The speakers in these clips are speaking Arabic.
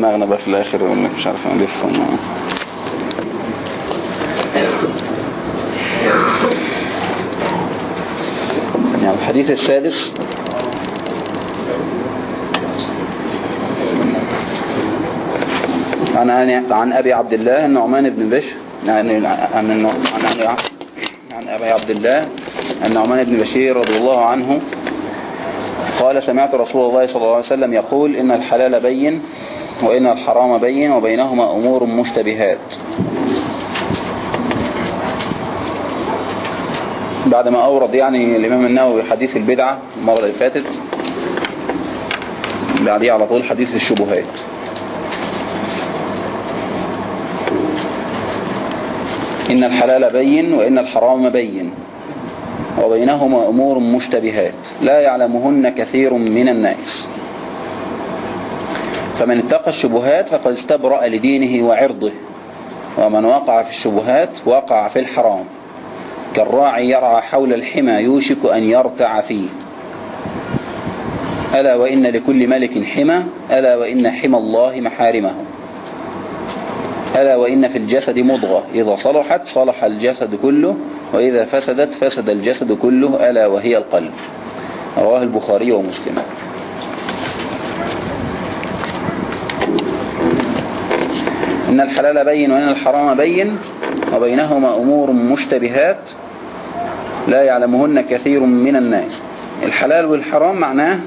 دماغنا بقى في الآخر يقول لك مش عارف وما- يعني الحديث السادس. عن عن أبي عبد الله النعمان بن بشر. عن عن عن, عن أبي عبد الله النعمان بن بشير رضي الله عنه. قال سمعت رسول الله صلى الله عليه وسلم يقول إن الحلال بين وإن الحرام بين وبينهما أمور مشتبهات. بعد ما أورد يعني الإمام النووي حديث البدعة المرة اللي فاتت بعديه على طول حديث الشبهات. إن الحلال بين وإن الحرام بين وبينهما أمور مشتبهات. لا يعلمهن كثير من الناس. فمن اتقى الشبهات فقد استبرأ لدينه وعرضه ومن وقع في الشبهات وقع في الحرام. كالراعي يرعى حول الحمى يوشك أن يرتع فيه. ألا وإن لكل ملك حمى ألا وإن حمى الله محارمه. ألا وإن في الجسد مضغة إذا صلحت صلح الجسد كله وإذا فسدت فسد الجسد كله ألا وهي القلب. رواه البخاري ومسلم. إن الحلال بين وإن الحرام بين وبينهما أمور مشتبهات لا يعلمهن كثير من الناس. الحلال والحرام معناه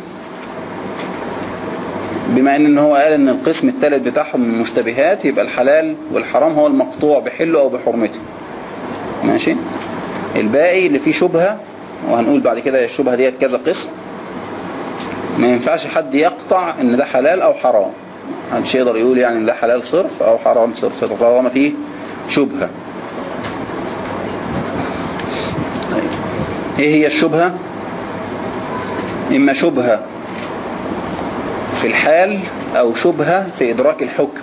بما إن هو قال إن القسم الثالث بتاعهم من المشتبهات يبقى الحلال والحرام هو المقطوع بحله أو بحرمته. ماشي؟ الباقي اللي فيه شبهة وهنقول بعد كده الشبهة ديت كذا قسم ما ينفعش حد يقطع إن ده حلال أو حرام. محدش يقدر يقول يعني ده حلال صرف أو حرام صرف. طالما فيه شبهة. طيب. إيه هي الشبهة؟ إما شبهة في الحال أو شبهة في إدراك الحكم.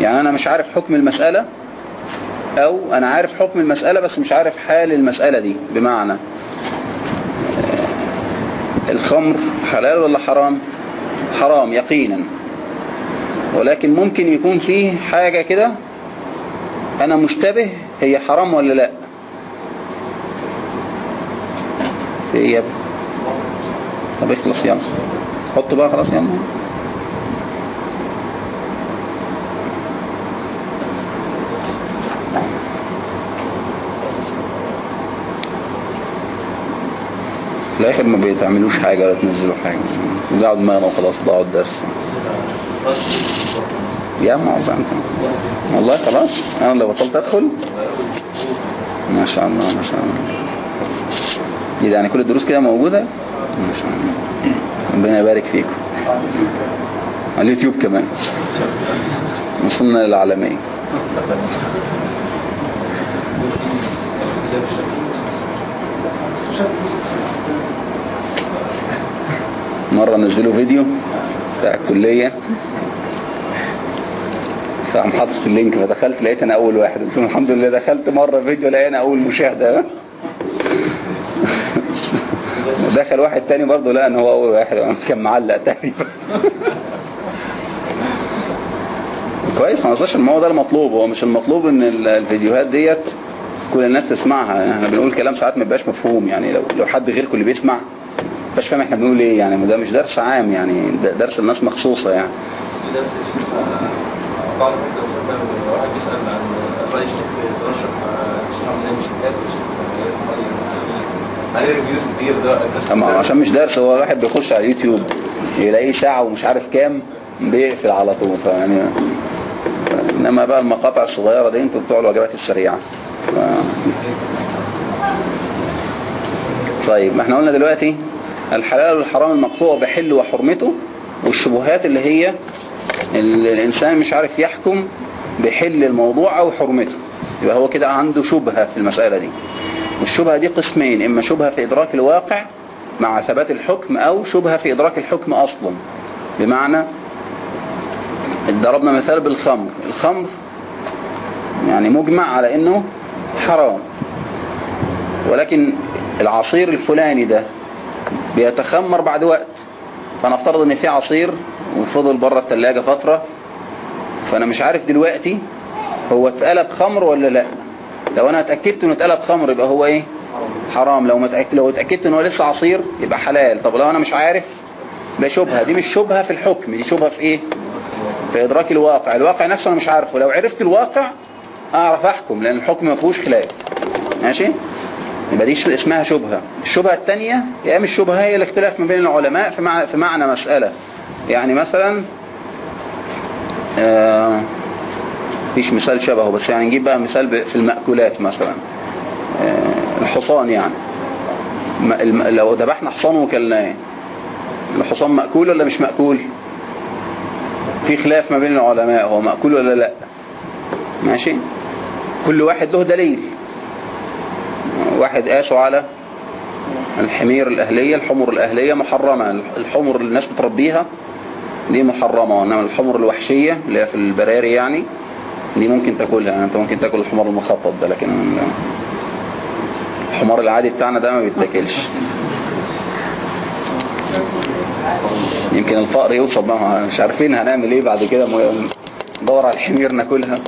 يعني أنا مش عارف حكم المسألة أو أنا عارف حكم المسألة بس مش عارف حال المسألة دي. بمعنى الخمر حلال ولا حرام؟ حرام يقينا. ولكن ممكن يكون فيه حاجة كده أنا مشتبه هي حرام ولا لأ. هي طب اخلص يلا. حط بقى خلاص يلا. في الآخر ما بتعملوش حاجة ولا تنزلوا حاجة. ضيعوا دماغنا وخلاص ضاعوا الدرس يا ما انت والله خلاص. أنا اللي بطلت أدخل ما شاء الله ما شاء الله. ده يعني كل الدروس كده موجودة؟ ما شاء الله. ربنا يبارك فيكم. على اليوتيوب كمان. وصلنا للعالمية مرة نزلوا فيديو. بتاع الكلية في اللينك فدخلت لقيت أنا أول واحد. قلت الحمد لله دخلت مرة فيديو لقينا أول مشاهدة. دخل واحد تاني برضه لقى إن هو أول واحد. كان معلق تقريبا. كويس ما نصش ما هو ده المطلوب هو مش المطلوب إن ال- الفيديوهات ديت كل الناس تسمعها. إحنا بنقول كلام ساعات ما بيبقاش مفهوم. يعني لو لو حد غيركم اللي بيسمع مش فاهم إحنا بنقول إيه يعني ده مش درس عام يعني ده درس الناس مخصوصة يعني. في درس يشوف بعض الدكتور واحد بيسأل عن رأي الشيخ ترشح الشيخ عبد مش كاتب عليه ريفيوز كتير ده عشان مش درس هو الواحد بيخش على اليوتيوب يلاقيه ساعة ومش عارف كام بيقفل على طول فيعني إنما بقى المقاطع الصغيرة دي أنتوا بتوع الوجبات السريعة. ف... طيب ما إحنا قلنا دلوقتي الحلال والحرام المقطوع بحل وحرمته والشبهات اللي هي اللي الإنسان مش عارف يحكم بحل الموضوع أو حرمته. يبقى هو كده عنده شبهة في المسألة دي. والشبهة دي قسمين إما شبهة في إدراك الواقع مع ثبات الحكم أو شبهة في إدراك الحكم أصلا. بمعنى ضربنا مثال بالخمر. الخمر يعني مجمع على إنه حرام. ولكن العصير الفلاني ده بيتخمر بعد وقت. فنفترض إن في عصير وفضل بره الثلاجة فترة. فأنا مش عارف دلوقتي هو اتقلب خمر ولا لأ. لو أنا اتأكدت إنه اتقلب خمر يبقى هو إيه؟ حرام. لو متأكد لو اتأكدت إنه لسه عصير يبقى حلال. طب لو أنا مش عارف ده شبهة. دي مش شبهة في الحكم. دي شبهة في إيه؟ في إدراك الواقع. الواقع نفسه أنا مش عارفه. لو عرفت الواقع أعرف أحكم لأن الحكم ما فيهوش خلاف. ماشي؟ يبقى دي اسمها شبهة. الشبهة الثانية يا مش شبهة هي الاختلاف ما بين العلماء في معنى, مسألة. يعني مثلا آه فيش مثال شبهه بس يعني نجيب بقى مثال في المأكولات مثلا. آه الحصان يعني. لو ذبحنا حصان وكلناه الحصان مأكول ولا مش مأكول؟ في خلاف ما بين العلماء هو مأكول ولا لا؟ ماشي؟ كل واحد له دليل. واحد قاسوا على الحمير الأهلية الحمر الأهلية محرمة. الحمر اللي الناس بتربيها دي محرمة وإنما الحمر الوحشية اللي هي في البراري يعني دي ممكن تاكلها. يعني انت ممكن تاكل الحمار المخطط ده لكن الحمار العادي بتاعنا ده ما بيتاكلش. يمكن الفقر يوصل بقى مش عارفين هنعمل إيه بعد كده ندور على الحمير ناكلها.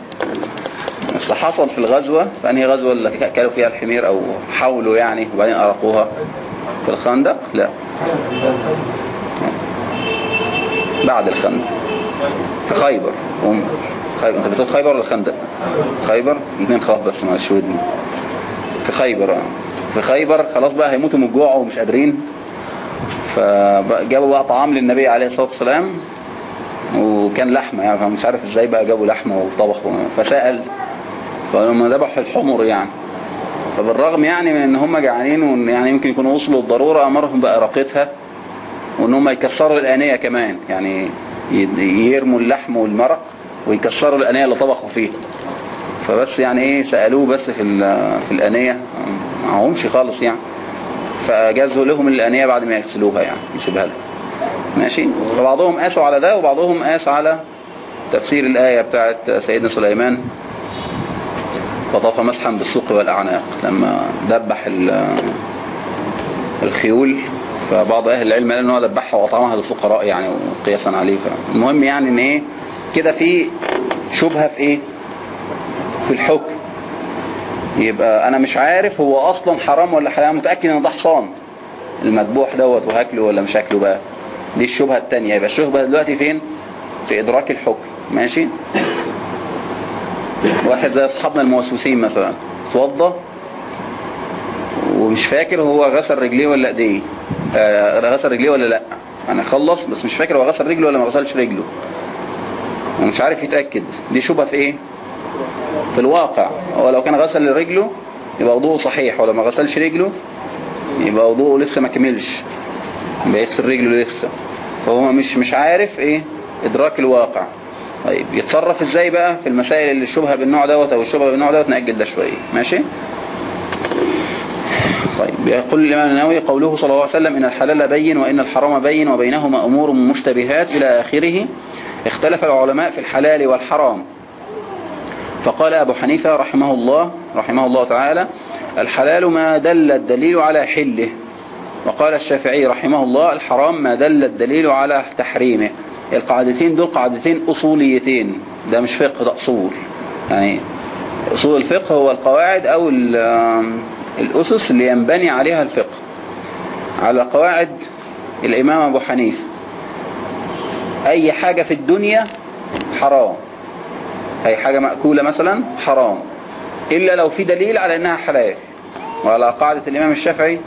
اصل حصل في الغزوة. في انهي غزوة اللي كانوا فيها الحمير أو حاولوا يعني وبعدين ارقوها في الخندق؟ لا. بعد الخندق. في خيبر. خيبر. أنت بتقول خيبر ولا خندق خيبر. الاثنين خاف بس مع ودني في خيبر. آه. في خيبر خلاص بقى هيموتوا من الجوع ومش قادرين. فجابوا بقى طعام للنبي عليه الصلاة والسلام. وكان لحمة يعني فمش عارف إزاي بقى جابوا لحمة وطبخوا. فسأل فلما ذبحوا الحمر يعني. فبالرغم يعني من إن هم جعانين وإن يعني يمكن يكونوا وصلوا الضرورة أمرهم بأراقتها وإن هم يكسروا الآنية كمان يعني يرموا اللحم والمرق ويكسروا الآنية اللي طبخوا فيها. فبس يعني إيه سألوه بس في في الآنية معهمش خالص يعني. فجازوا لهم الآنية بعد ما يغسلوها يعني يسيبها لهم. ماشي؟ فبعضهم قاسوا على ده وبعضهم قاس على تفسير الآية بتاعت سيدنا سليمان وطاف مسحا بالسوق والأعناق. لما ذبح ال- الخيول فبعض أهل العلم قال إن هو ذبحها وأطعمها للفقراء يعني قياسا عليه. المهم يعني إن إيه كده في شبهة في إيه؟ في الحكم. يبقى أنا مش عارف هو أصلا حرام ولا حلال. متأكد إن ده حصان. المذبوح دوت وهاكله ولا مش هاكله بقى. دي الشبهة التانية. يبقى الشبهة دلوقتي فين؟ في إدراك الحكم. ماشي؟ واحد زي أصحابنا الموسوسين مثلا. توضى ومش فاكر هو غسل رجليه ولا ايديه آه غسل رجليه ولا لأ. أنا خلص بس مش فاكر هو غسل رجله ولا ما غسلش رجله. ومش عارف يتأكد. دي شبهة في إيه؟ في الواقع. هو لو كان غسل رجله يبقى وضوءه صحيح ولو ما غسلش رجله يبقى وضوءه لسه ما كملش. يبقى يغسل رجله لسه. فهو مش مش عارف إيه إدراك الواقع. طيب يتصرف إزاي بقى في المسائل اللي الشبهه بالنوع دوت أو الشبهه بالنوع دوت؟ نأجل ده شوية. ماشي؟ طيب يقول الإمام النووي قوله صلى الله عليه وسلم إن الحلال بين وإن الحرام بين وبينهما أمور مشتبهات. إلى آخره اختلف العلماء في الحلال والحرام. فقال أبو حنيفة رحمه الله رحمه الله تعالى الحلال ما دل الدليل على حله. وقال الشافعي رحمه الله الحرام ما دل الدليل على تحريمه. القاعدتين دول قاعدتين أصوليتين ده مش فقه ده أصول. يعني أصول الفقه هو القواعد أو ال- الأسس اللي ينبني عليها الفقه. على قواعد الإمام أبو حنيفة. أي حاجة في الدنيا حرام. أي حاجة مأكولة مثلا حرام. إلا لو في دليل على أنها حلال. وعلى قاعدة الإمام الشافعي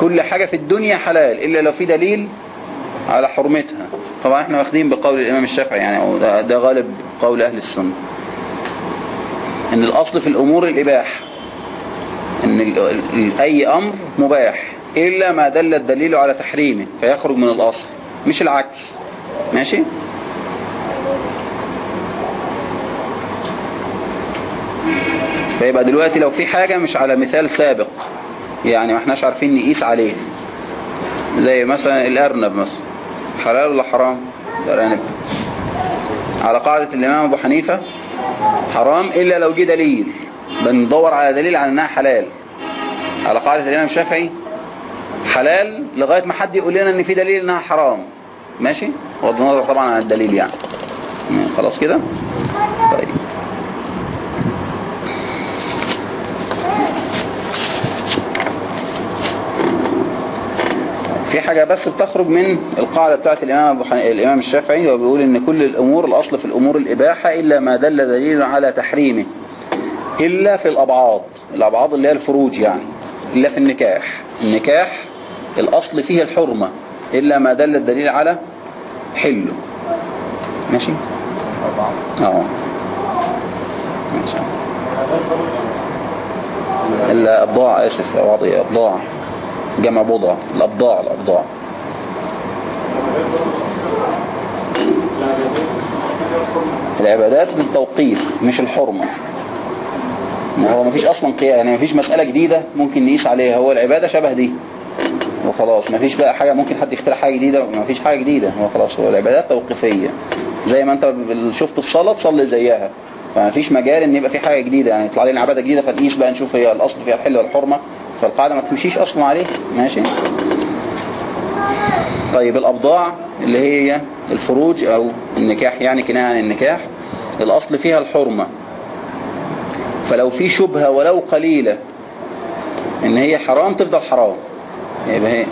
كل حاجة في الدنيا حلال. إلا لو في دليل على حرمتها. طبعا إحنا واخدين بقول الإمام الشافعي يعني ده, غالب قول أهل السنة. إن الأصل في الأمور الإباحة إن أي أمر مباح إلا ما دل الدليل على تحريمه فيخرج من الأصل مش العكس. ماشي؟ فيبقى دلوقتي لو في حاجة مش على مثال سابق يعني ما إحناش عارفين نقيس عليه. زي مثلا الأرنب مثلا. حلال ولا حرام؟ الأرانب على قاعدة الإمام أبو حنيفة حرام إلا لو جه دليل. بندور على دليل على أنها حلال. على قاعدة الإمام الشافعي حلال لغاية ما حد يقول لنا أن في دليل أنها حرام. ماشي؟ بغض النظر طبعا عن الدليل يعني. خلاص كده؟ طيب. في حاجة بس بتخرج من القاعدة بتاعت الإمام, أبو حني... الإمام الشافعي هو بيقول إن كل الأمور الأصل في الأمور الإباحة إلا ما دل دليل على تحريمه إلا في الأبعاض الأبعاض اللي هي الفروج يعني إلا في النكاح النكاح الأصل فيه الحرمة إلا ما دل الدليل على حله. ماشي؟ آه. ماشي. الأبضاع آسف أبضاع أبضاع جمع بضع الأبضاع الأبضاع. العبادات بالتوقيف مش الحرمة. ما هو مفيش أصلا قياس يعني مفيش مسألة جديدة ممكن نقيس عليها. هو العبادة شبه دي. وخلاص مفيش بقى حاجة ممكن حد يخترع حاجة جديدة مفيش حاجة جديدة. هو خلاص هو العبادات توقيفية. زي ما أنت شفت الصلاة تصلي زيها. فمفيش مجال إن يبقى في حاجة جديدة. يعني يطلع لنا عبادة جديدة فنقيس بقى نشوف هي الأصل فيها الحل والحرمة فالقاعدة ما تمشيش أصلا عليه. ماشي؟ طيب الأبضاع اللي هي الفروج أو النكاح يعني كناية عن النكاح الأصل فيها الحرمة. فلو في شبهة ولو قليلة إن هي حرام تفضل حرام. يبقى هي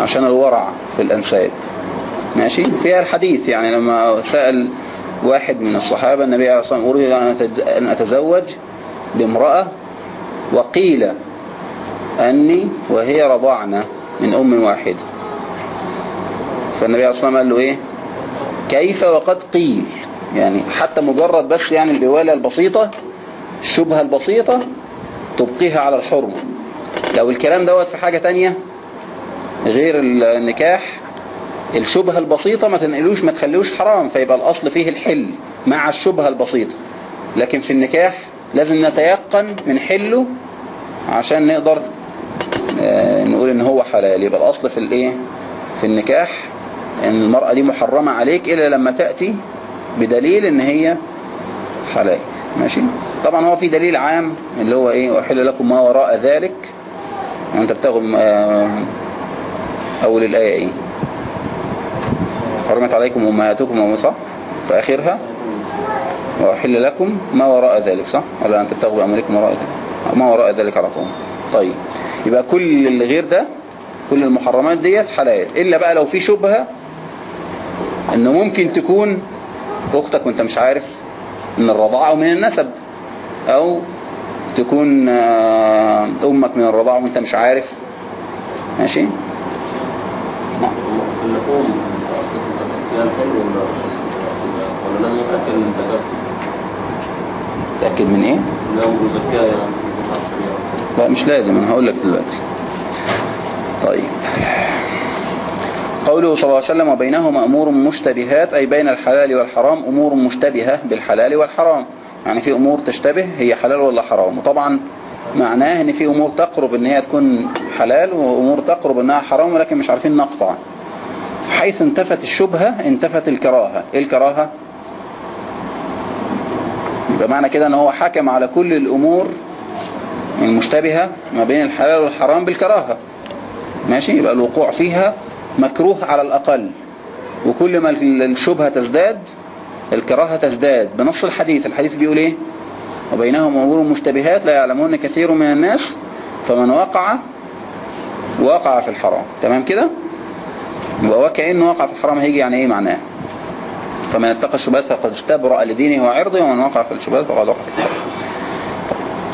عشان الورع في الأنساب. ماشي؟ فيها الحديث يعني لما سأل واحد من الصحابة النبي عليه الصلاة والسلام أريد أن أتزوج بامرأة وقيل أني وهي رضعنا من أم واحدة فالنبي عليه الصلاة والسلام قال له إيه؟ كيف وقد قيل؟ يعني حتى مجرد بس يعني الإوالة البسيطة الشبهة البسيطة تبقيها على الحرمة. لو الكلام دوت في حاجة تانية غير النكاح الشبهة البسيطة ما تنقلوش ما تخليوش حرام فيبقى الأصل فيه الحل مع الشبهة البسيطة. لكن في النكاح لازم نتيقن من حله عشان نقدر نقول إن هو حلال. يبقى الأصل في الإيه؟ في النكاح إن المرأة دي محرمة عليك إلا لما تأتي بدليل إن هي حلال. ماشي؟ طبعا هو في دليل عام اللي هو إيه؟ وحل لكم ما وراء ذلك. وأنت بتاخد أول الآية إيه؟ حرمت عليكم أمهاتكم ومصح في آخرها. وحل لكم ما وراء ذلك صح؟ ولا انت بتاخذوا امركم وراء ذلك. ما وراء ذلك على طول. طيب. يبقى كل اللي غير ده كل المحرمات ديت حلال. إلا بقى لو في شبهة إنه ممكن تكون أختك وأنت مش عارف من الرضاعة أو من النسب أو تكون أمك من الرضاعة وأنت مش عارف. ماشي؟ نعم. تأكد من إيه؟ لو لا مش لازم أنا هقول لك دلوقتي. طيب. قوله صلى الله عليه وسلم وبينهما أمور مشتبهات أي بين الحلال والحرام أمور مشتبهة بالحلال والحرام. يعني في أمور تشتبه هي حلال ولا حرام؟ وطبعا معناه إن في أمور تقرب إن هي تكون حلال وأمور تقرب إنها حرام ولكن مش عارفين نقطع. حيث انتفت الشبهة انتفت الكراهة. إيه الكراهة؟ يبقى معنى كده إن هو حكم على كل الأمور المشتبهة ما بين الحلال والحرام بالكراهة. ماشي؟ يبقى الوقوع فيها مكروه على الأقل. وكل ما الشبهة تزداد الكراهة تزداد. بنص الحديث. الحديث بيقول إيه؟ وبينهم أمور مشتبهات لا يعلمون كثير من الناس فمن وقع وقع في الحرام. تمام كده؟ وكأنه وقع في الحرام هيجي يعني إيه معناه؟ فمن اتقى الشبهات فقد استبرأ لدينه وعرضه ومن وقع في الشبهات فقد وقع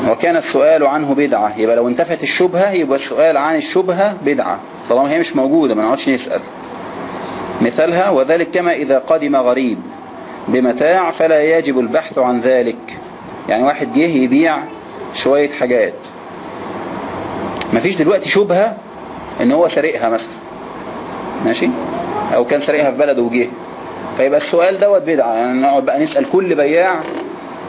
وكان السؤال عنه بدعة. يبقى لو انتفت الشبهة يبقى السؤال عن الشبهة بدعة. طالما هي مش موجودة ما نقعدش نسأل. مثالها وذلك كما إذا قدم غريب بمتاع فلا يجب البحث عن ذلك. يعني واحد جه يبيع شوية حاجات. مفيش دلوقتي شبهة إن هو سرقها مثلا. ماشي؟ أو كان سرقها في بلده وجه. فيبقى السؤال دوت بدعة. يعني نقعد بقى نسأل كل بياع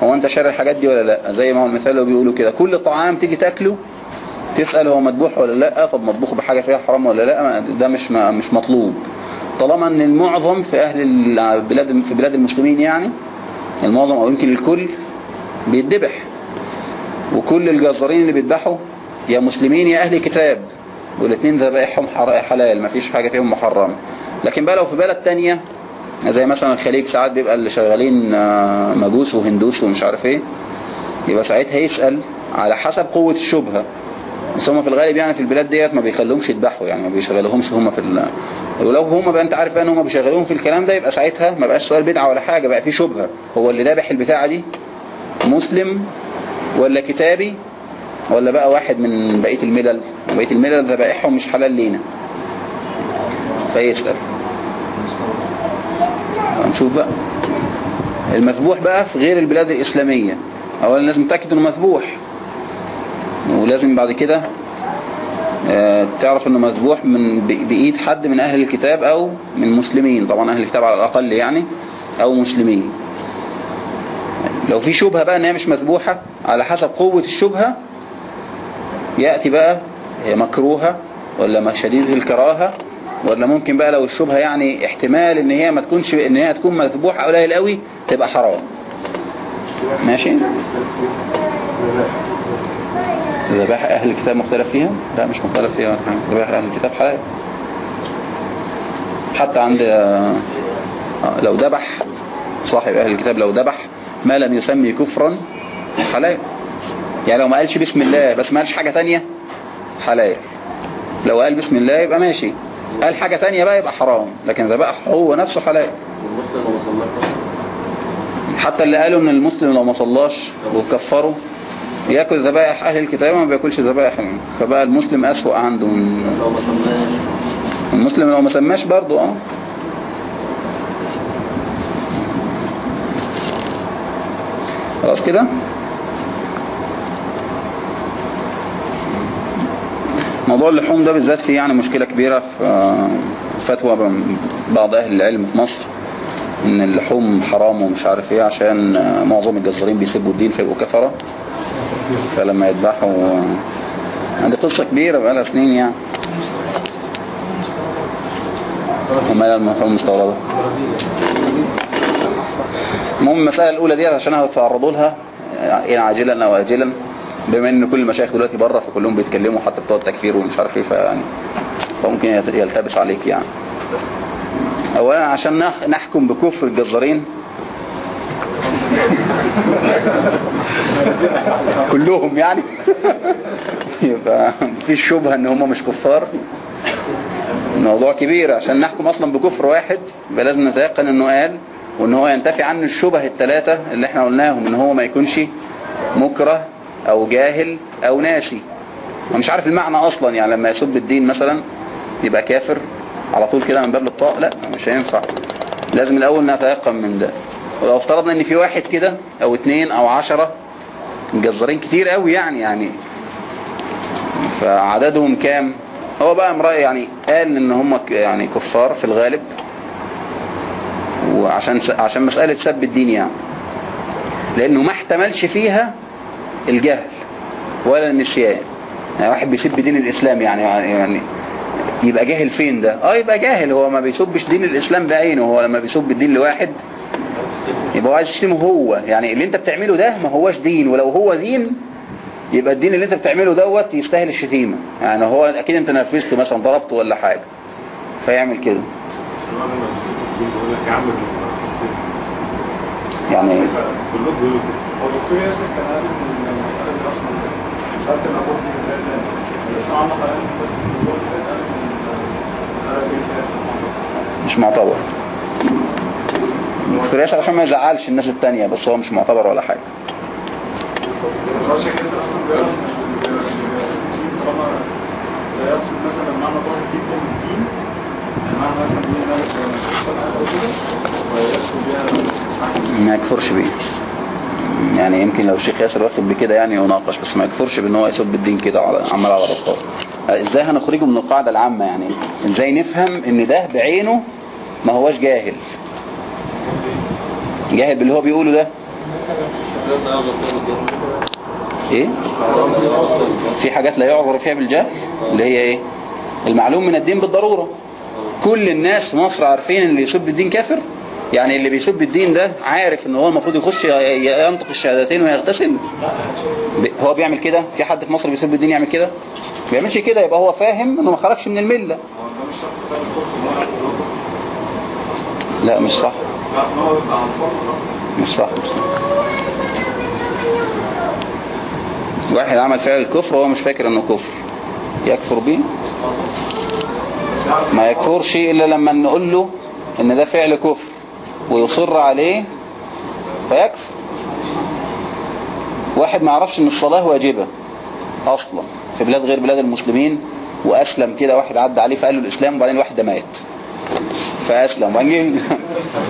هو أنت شاري الحاجات دي ولا لأ؟ زي ما هو المثال اللي بيقولوا كده. كل طعام تيجي تاكله تسأل هو مذبوح ولا لأ طب مطبوخ بحاجة فيها حرام ولا لأ؟ ده مش مش مطلوب. طالما إن المعظم في أهل البلاد في بلاد المسلمين يعني المعظم أو يمكن الكل بيتذبح. وكل الجزارين اللي بيذبحوا يا مسلمين يا أهل كتاب. والاثنين ذبائحهم حلال ما فيش حاجة فيهم محرم. لكن بقى لو في بلد تانية زي مثلا الخليج ساعات بيبقى اللي شغالين آه، مجوس وهندوس ومش عارف إيه. يبقى ساعتها يسأل على حسب قوة الشبهة. بس هم في الغالب يعني في البلاد ديت ما بيخلوهمش يذبحوا يعني ما بيشغلوهمش هم في. ولو هم بقى انت عارف بقى ان هم بيشغلوهم في الكلام ده يبقى ساعتها ما بقاش سؤال بدعة ولا حاجة بقى في شبهة. هو اللي ذابح البتاعة دي مسلم ولا كتابي ولا بقى واحد من بقية الملل؟ وبقية الملل ذبائحهم مش حلال لينا. فيسأل. هنشوف بقى. المذبوح بقى في غير البلاد الإسلامية. أولا لازم تتأكد إنه مذبوح. ولازم بعد كده آه، تعرف إنه مذبوح من بإيد حد من أهل الكتاب أو من المسلمين طبعا أهل الكتاب على الأقل يعني أو مسلمين. لو في شبهة بقى إن هي مش مذبوحة على حسب قوة الشبهة يأتي بقى هي مكروهة ولا ما شديدة الكراهة. ولا ممكن بقى لو الشبهة يعني احتمال إن هي ما تكونش إن هي تكون مذبوحة قليل قوي تبقى حرام. ماشي؟ ذبائح أهل الكتاب مختلف فيها؟ لا مش مختلف فيها. ولا حاجة ذبائح أهل الكتاب حلال. حتى عند لو ذبح صاحب أهل الكتاب لو ذبح ما لم يسمي كفرا حلال. يعني لو ما قالش بسم الله بس ما قالش حاجة تانية حلال. لو قال بسم الله يبقى ماشي. قال حاجة تانية بقى يبقى حرام. لكن ذبح هو نفسه حلال. حتى اللي قالوا إن المسلم لو ما صلاش وكفره يأكل ذبائح أهل الكتاب وما بيأكلش ذبائح فبقى المسلم أسوأ عنده. من المسلم لو ما سماش برضه آه. خلاص كده؟ موضوع اللحوم ده بالذات فيه يعني مشكلة كبيرة في آه، فتوى بعض أهل العلم في مصر إن اللحوم حرام ومش عارف إيه عشان آه، معظم الجزارين بيسيبوا الدين فيبقوا كفرة. فلما يذبحوا آه، عندي قصة كبيرة بقالها سنين يعني. وما المفهوم المستوردة المهم المسألة الأولى دي عشان هتتعرضوا لها إن عاجلا أو آجلا. بما إن كل المشايخ دلوقتي بره فكلهم بيتكلموا حتى بتوع التكفير ومش عارف إيه فيعني فممكن يلتبس عليك يعني. أولا عشان نح- نحكم بكفر الجزارين. كلهم يعني. يبقى مفيش شبهة إن هم مش كفار. الموضوع كبير. عشان نحكم أصلا بكفر واحد يبقى لازم نتيقن إنه قال وإن هو ينتفي عنه الشبه الثلاثة اللي إحنا قلناهم إن هو ما يكونش مكره أو جاهل أو ناسي. ومش عارف المعنى أصلا يعني لما يسب الدين مثلا يبقى كافر على طول كده من باب الطاق لا مش هينفع. لازم الأول نتيقن من ده. ولو افترضنا إن في واحد كده أو اتنين أو عشرة مجزرين كتير قوي يعني يعني. فعددهم كام؟ هو بقى امرأة يعني قال إن هم يعني كفار في الغالب. وعشان عشان مسألة سب الدين يعني. لأنه ما احتملش فيها الجهل ولا النسيان. يعني واحد بيسب دين الإسلام يعني يعني يبقى جاهل فين ده؟ آه يبقى جاهل. هو ما بيسبش دين الإسلام بعينه. هو لما بيسب الدين لواحد يبقى هو عايز يشتمه هو. يعني اللي انت بتعمله ده ما هوش دين. ولو هو دين يبقى الدين اللي انت بتعمله دوت يستاهل الشتيمة. يعني هو أكيد انت نرفزته مثلا ضربته ولا حاجة. فيعمل كده يعني كلهم بيقولوا كده هو دكتور ياسر كان قال ان المسألة أصلا مش معتبر. ياسر عشان ما يزعلش الناس التانية بس هو مش معتبر ولا حاجة. مثلا معنى ظاهر جدا ما يكفرش بيه. يعني يمكن لو الشيخ ياسر واخد بكده يعني يناقش بس ما يكفرش بإن هو يسب الدين كده على عمال على بطال إزاي هنخرجه من القاعدة العامة يعني؟ إزاي نفهم إن ده بعينه ما هوش جاهل؟ جاهل باللي هو بيقوله ده؟ إيه؟ في حاجات لا يعذر فيها بالجهل اللي هي إيه؟ المعلوم من الدين بالضرورة. كل الناس في مصر عارفين إن اللي يسب الدين كافر؟ يعني اللي بيسب الدين ده عارف إن هو المفروض يخش ينطق الشهادتين ويغتسل؟ هو بيعمل كده؟ في حد في مصر بيسب الدين يعمل كده؟ ما بيعملش كده يبقى هو فاهم إنه ما خرجش من الكفر لا مش صح. مش صح مش صح. واحد عمل فعل الكفر وهو مش فاكر إنه كفر. يكفر بيه؟ ما يكفرش إلا لما نقول له إن ده فعل كفر ويصر عليه فيكفر. واحد ما يعرفش إن الصلاة واجبة أصلا في بلاد غير بلاد المسلمين وأسلم كده واحد عدى عليه فقال له الإسلام وبعدين الواحد ده مات فأسلم. وبعدين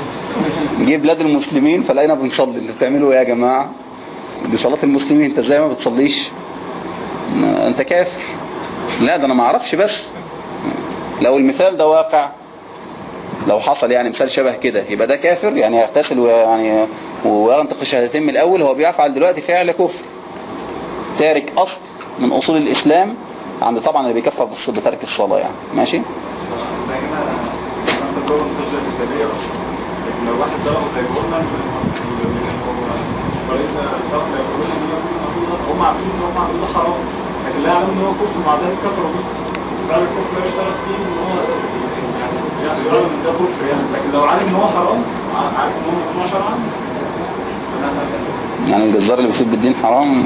جه بلاد المسلمين فلقينا بنصلي. اللي بتعملوا إيه يا جماعة؟ دي صلاة المسلمين انت إزاي ما بتصليش؟ انت كافر. لا ده أنا ما أعرفش بس. لو المثال ده واقع لو حصل يعني مثال شبه كده يبقى ده كافر يعني يغتسل ويعني وينطق الشهادتين من الأول هو بيفعل دلوقتي فعل كفر. تارك أصل من أصول الإسلام عند طبعا اللي بيكفر بترك الصلاة يعني. ماشي؟ هم عارفين إن هم ده حرام لكن لا يعلمون إن هو كفر مع ذلك كفروا يعني يعني. يعني الجزار اللي بيسيب الدين حرام؟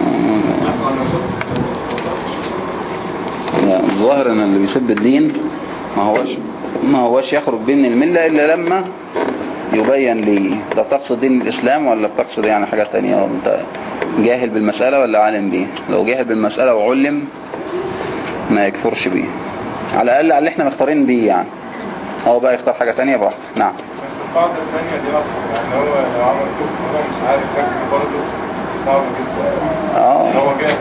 يعني الظاهر إن اللي بيسب الدين ما هوش ما هوش يخرج بيه من الملة إلا لما يبين لي ده بتقصد دين الإسلام ولا بتقصد يعني حاجة تانية؟ وانت جاهل بالمسألة ولا عالم بيه؟ لو جاهل بالمسألة وعلم ما يكفرش بيه. على الأقل على اللي إحنا مختارين بيه يعني. هو بقى يختار حاجة تانية براحته. نعم. بس القاعدة الثانية دي أصلا يعني هو لو عمل كفر هو مش عارف يكفر برضه صعب جدا. آه. هو جاهل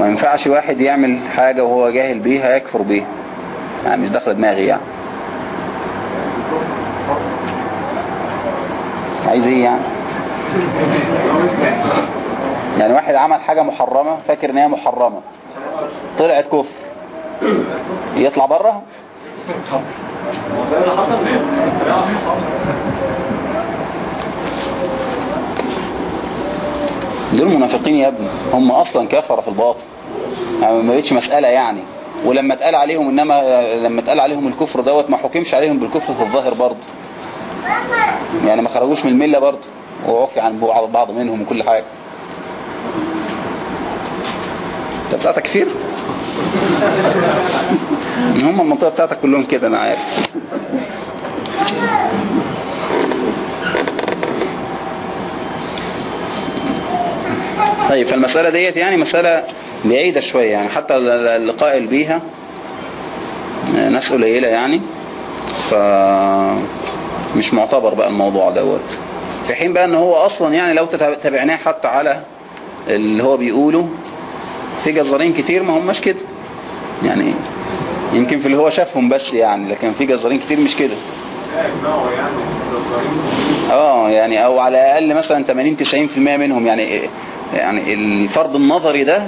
ما ينفعش واحد يعمل حاجة وهو جاهل بيها يكفر بيها يعني مش داخل دماغي يعني. عايز إيه يعني؟ يعني واحد عمل حاجة محرمة فاكر إن هي محرمة. طلعت كفر يطلع بره دول منافقين يا ابني. هم أصلا كفرة في الباطن يعني ما بقتش مسألة يعني. ولما اتقال عليهم إنما لما اتقال عليهم الكفر دوت ما حكمش عليهم بالكفر في الظاهر برضه. يعني ما خرجوش من الملة برضه. وعفي عن بعض بعض منهم وكل حاجة. انت بتاع تكفير هم المنطقة بتاعتك كلهم كده أنا عارف. طيب فالمسألة ديت يعني مسألة بعيدة شوية يعني حتى اللي قائل بيها ناس قليلة يعني ف مش معتبر بقى الموضوع دوت. في حين بقى إن هو أصلا يعني لو تابعناه حتى على اللي هو بيقوله في جزارين كتير ما هماش كده. يعني يمكن في اللي هو شافهم بس يعني لكن في جزارين كتير مش كده. يعني آه يعني أو على الأقل مثلا 80 90% منهم يعني يعني الفرض النظري ده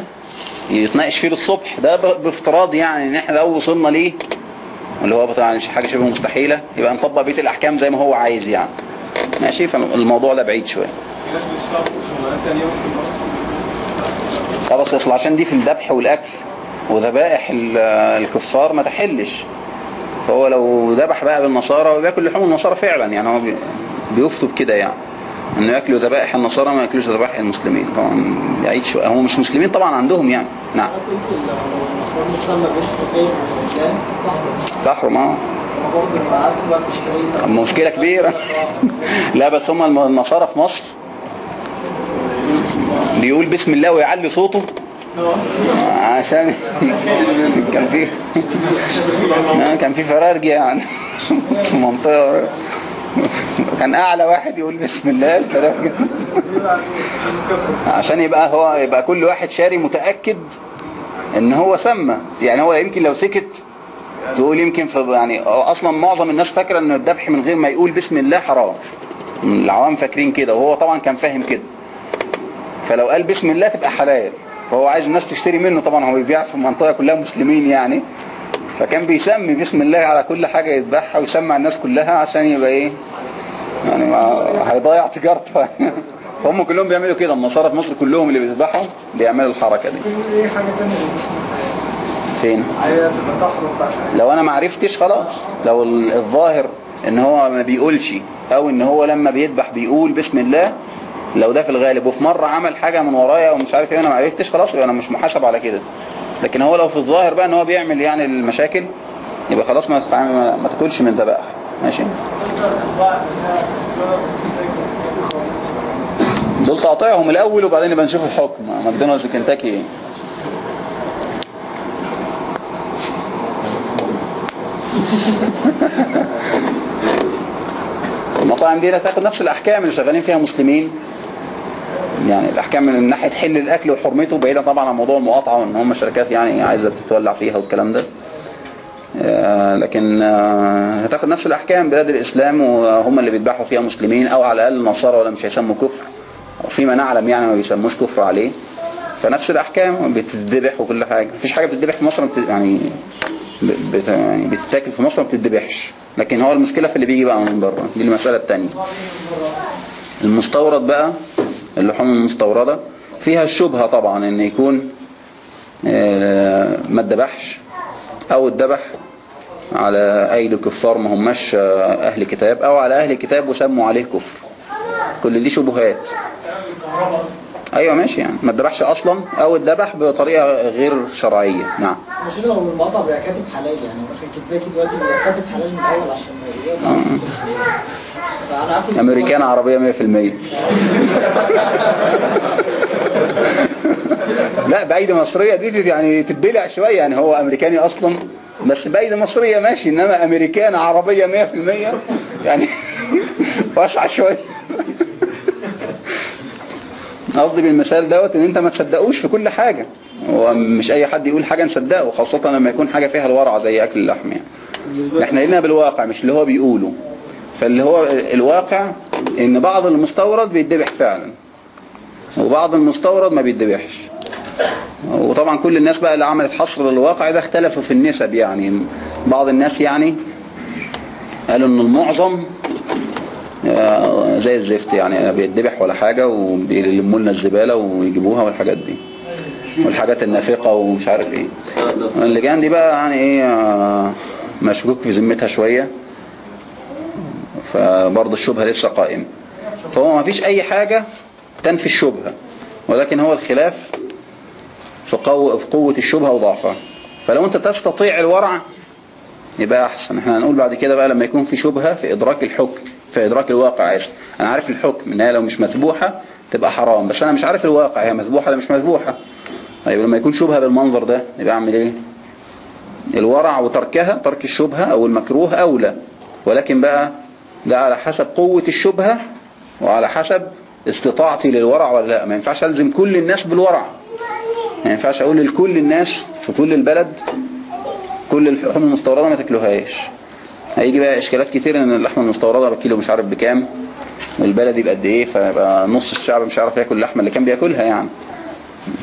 يتناقش فيه للصبح. ده بافتراض يعني إن إحنا لو وصلنا ليه اللي هو مش حاجة شبه مستحيلة يبقى نطبق بقية الأحكام زي ما هو عايز يعني. ماشي؟ فالموضوع ده بعيد شوية. في ناس بتشتغل شغلانات تانية ممكن خلاص اصل عشان دي في الذبح والأكل وذبائح ال- الكفار ما تحلش. فهو لو ذبح بقى بالنصارى بياكل لحوم النصارى فعلا يعني هو بي- بيفتوا بكده يعني. إنه ياكلوا ذبائح النصارى ما ياكلوش ذبائح المسلمين. طبعا شوية هم مش مسلمين طبعا عندهم يعني. نعم. تحرم آه مشكلة كبيرة. لا بس هم النصارى في مصر بيقول بسم الله ويعلي صوته؟ عشان كان في آه، كان في فرارجي يعني. في منطقة. كان أعلى واحد يقول بسم الله. الفرارجي عشان يبقى هو يبقى كل واحد شاري متأكد إن هو سمى. يعني هو يمكن لو سكت تقول يمكن في يعني أصلا معظم الناس فاكرة إن الذبح من غير ما يقول بسم الله حرام. العوام فاكرين كده وهو طبعا كان فاهم كده. فلو قال بسم الله تبقى حلال. فهو عايز الناس تشتري منه طبعا هو بيبيع في المنطقة كلها مسلمين يعني. فكان بيسمي بسم الله على كل حاجة يذبحها ويسمع الناس كلها عشان يبقى إيه؟ يعني ما هيضيع تجارته. فهم كلهم بيعملوا كده. النصارى في مصر كلهم اللي بيذبحوا بيعملوا الحركة دي. حاجة فين؟ لو أنا ما عرفتش خلاص. لو ال- الظاهر إن هو ما بيقولش أو إن هو لما بيذبح بيقول بسم الله لو ده في الغالب وفي مرة عمل حاجة من ورايا ومش عارف إيه أنا ما عرفتش خلاص يبقى أنا مش محاسب على كده. لكن هو لو في الظاهر بقى إن هو بيعمل يعني المشاكل يبقى خلاص ما ما, تاكلش من بقى. ماشي؟ دول تقطيعهم الأول وبعدين نبقى نشوف الحكم. ماكدونالدز وكنتاكي إيه؟ المطاعم دي لا تاخد نفس الأحكام اللي شغالين فيها مسلمين. يعني الأحكام من ناحية حل الأكل وحرمته بعيدا طبعا عن موضوع المقاطعة وإن هم شركات يعني عايزة تتولع فيها والكلام ده. آه، لكن آه، هتاخد نفس الأحكام بلاد الإسلام وهم اللي بيذبحوا فيها مسلمين أو على الأقل النصارى ولا مش هيسموا كفر. أو فيما نعلم يعني ما بيسموش كفر عليه. فنفس الأحكام بتتذبح وكل حاجة. مفيش حاجة بتتذبح في مصر. يعني. يعني بتتاكل في مصر ما بتتذبحش. لكن هو المشكلة في اللي بيجي بقى من بره. دي المسألة الثانية المستورد بقى اللحوم المستوردة. فيها الشبهة طبعا إن يكون آه، ما اتذبحش أو اتذبح على ايدي كفار ما هماش آه، أهل كتاب أو على أهل كتاب وسموا عليه كفر. كل دي شبهات. أيوه ماشي يعني. ما اتذبحش أصلا أو اتذبح بطريقة غير شرعية. نعم. مش لو المقطع بيبقى كاتب حلال يعني مثلا كنتاكي دلوقتي بيبقى كاتب حلال من الأول عشان ما أمريكان عربية 100% لا بايدي مصرية دي يعني تتبلع شوية. يعني هو أمريكاني أصلا بس بايدي مصرية ماشي. إنما أمريكان عربية 100% يعني واسعة شوية. قصدي بالمثال دوت إن أنت ما تصدقوش في كل حاجة. ومش أي حد يقول حاجة نصدقه خاصة لما يكون حاجة فيها الورع زي أكل اللحم يعني. إحنا قلنا بالواقع مش اللي هو بيقوله. فاللي هو الواقع إن بعض المستورد بيتذبح فعلا وبعض المستورد ما بيتذبحش. وطبعا كل الناس بقى اللي عملت حصر للواقع ده اختلفوا في النسب يعني. بعض الناس يعني قالوا إن المعظم زي الزفت يعني بيتذبح ولا حاجة وبيلموا لنا الزبالة ويجيبوها والحاجات دي. والحاجات النافقة ومش عارف إيه. اللجان دي بقى يعني إيه آه، مشكوك في ذمتها شوية. فبرضه الشبهة لسه قائمة. فهو ما فيش أي حاجة تنفي الشبهة. ولكن هو الخلاف في قوة الشبهة وضعفها. فلو أنت تستطيع الورع يبقى أحسن. إحنا هنقول بعد كده بقى لما يكون في شبهة في إدراك الحكم. في إدراك الواقع اسف أنا عارف الحكم انها لو مش مذبوحة تبقى حرام بس أنا مش عارف الواقع هي مذبوحة ولا مش مذبوحة؟ طيب لما يكون شبهة بالمنظر ده يبقى أعمل إيه؟ الورع وتركها ترك الشبهة أو المكروه أولى. ولكن بقى ده على حسب قوة الشبهة وعلى حسب استطاعتي للورع ولا لا. ما ينفعش ألزم كل الناس بالورع. ما ينفعش أقول لكل الناس في كل البلد كل اللحوم المستوردة ما تاكلوهاش. هيجي بقى إشكالات كتير إن اللحمة المستوردة بالكيلو مش عارف بكام والبلدي بقد إيه فيبقى نص الشعب مش عارف ياكل اللحمة اللي كان بياكلها يعني.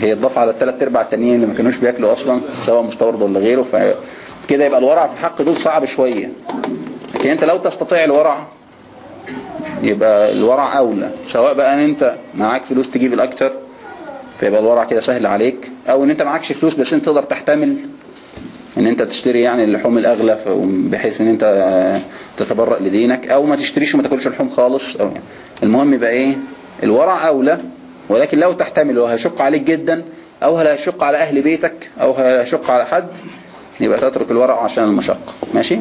هي تضاف على الثلاث أرباع التانيين اللي ما كانوش بياكلوا أصلا سواء مستورد ولا غيره فكده يبقى الورع في حق دول صعب شوية. لكن أنت لو تستطيع الورع يبقى الورع أولى. سواء بقى إن أنت معاك فلوس تجيب الأكتر فيبقى الورع كده سهل عليك. أو إن أنت معكش فلوس بس أنت تقدر تحتمل إن أنت تشتري يعني اللحوم الأغلى بحيث إن أنت تتبرأ لدينك أو ما تشتريش وما تاكلش لحوم خالص. أو يعني. المهم يبقى إيه؟ الورع أولى ولكن لو تحتمل وهيشق عليك جدا أو هيشق على أهل بيتك أو هيشق على حد يبقى تترك الورع عشان المشقة. ماشي؟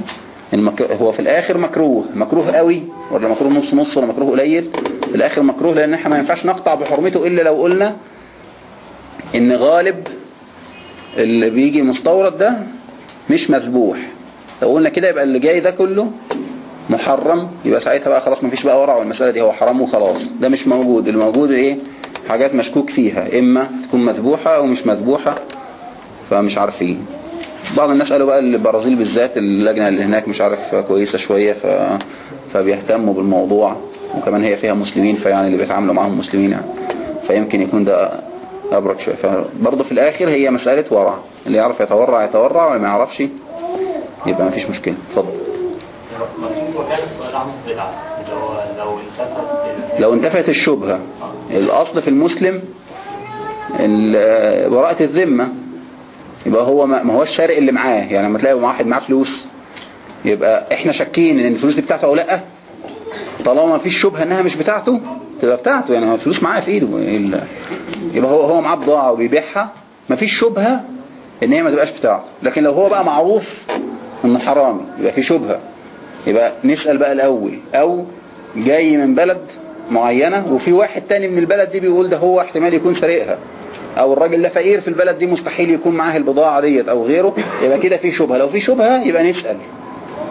المك... هو في الآخر مكروه. مكروه قوي ولا مكروه نص نص ولا مكروه قليل؟ في الآخر مكروه لأن إحنا ما ينفعش نقطع بحرمته إلا لو قلنا إن غالب اللي بيجي مستورد ده مش مذبوح. لو قلنا كده يبقى اللي جاي ده كله محرم يبقى ساعتها بقى خلاص مفيش بقى ورع والمسألة دي هو حرام وخلاص. ده مش موجود. الموجود إيه؟ حاجات مشكوك فيها. إما تكون مذبوحة أو مش مذبوحة فمش عارفين. بعض الناس قالوا بقى البرازيل بالذات اللجنة اللي هناك مش عارف كويسة شوية ف... فبيهتموا بالموضوع. وكمان هي فيها مسلمين فيعني اللي بيتعاملوا معاهم مسلمين يعني. فيمكن يكون ده أبرك شوية. فبرضه في الآخر هي مسألة ورع اللي يعرف يتورع يتورع واللي ما يعرفش يبقى ما فيش مشكلة. اتفضل. هو لو انتفت الشبهة. الأصل في المسلم ال- براءة الذمة. يبقى هو ما هوش سارق اللي معاه. يعني لما تلاقي واحد معاه فلوس يبقى إحنا شاكين إن الفلوس دي بتاعته أو لأ. طالما ما فيش شبهة إنها مش بتاعته تبقى بتاعته يعني هو الفلوس معاه في إيده يبقى هو هو معاه بضاعة وبيبيعها ما فيش شبهة إن هي ما تبقاش بتاعته. لكن لو هو بقى معروف إنه حرامي يبقى في شبهة. يبقى نسأل بقى الأول. أو جاي من بلد معينة وفي واحد تاني من البلد دي بيقول ده هو احتمال يكون سارقها أو الراجل ده فقير في البلد دي مستحيل يكون معاه البضاعة ديت أو غيره يبقى كده في شبهة. لو في شبهة يبقى نسأل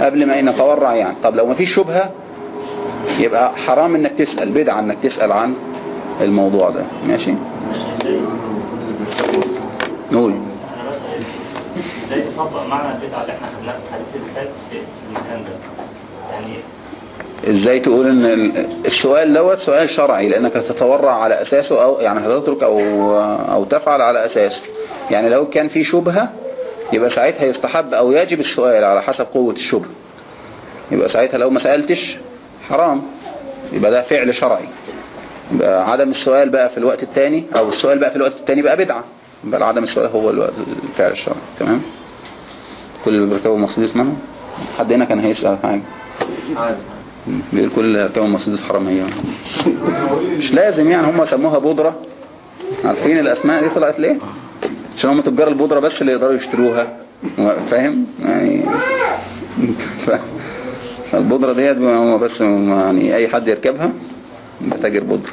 قبل ما نتورع يعني. طب لو ما فيش شبهة يبقى حرام إنك تسأل بدعة إنك تسأل عن الموضوع ده. ماشي؟ نقول إزاي تطبق معنى البدعة اللي إحنا خدناها في الحديث اللي فات في المكان ده؟ يعني إزاي تقول إن ال- السؤال دوت سؤال شرعي لأنك هتتورع على أساسه أو يعني هتترك أو أو تفعل على أساسه. يعني لو كان في شبهة يبقى ساعتها يستحب أو يجب السؤال على حسب قوة الشبهة. يبقى ساعتها لو ما سألتش حرام يبقى ده فعل شرعي. يبقى عدم السؤال بقى في الوقت الثاني أو السؤال بقى في الوقت الثاني بقى بدعة. يبقى عدم السؤال هو الوقت الفعل الشرعي. تمام؟ كل اللي بيركبوا مرسيدس معهم حد هنا كان هيسأل حاجة؟ بيقول كل اللي بيركبوا مرسيدس حرامية مش لازم يعني هم سموها بودرة. عارفين الأسماء دي طلعت ليه؟ عشان هم تجار البودرة بس اللي يقدروا يشتروها. فاهم؟ يعني. ف... فالبودرة ديت هو بس يعني أي حد يركبها يبقى تاجر بودرة.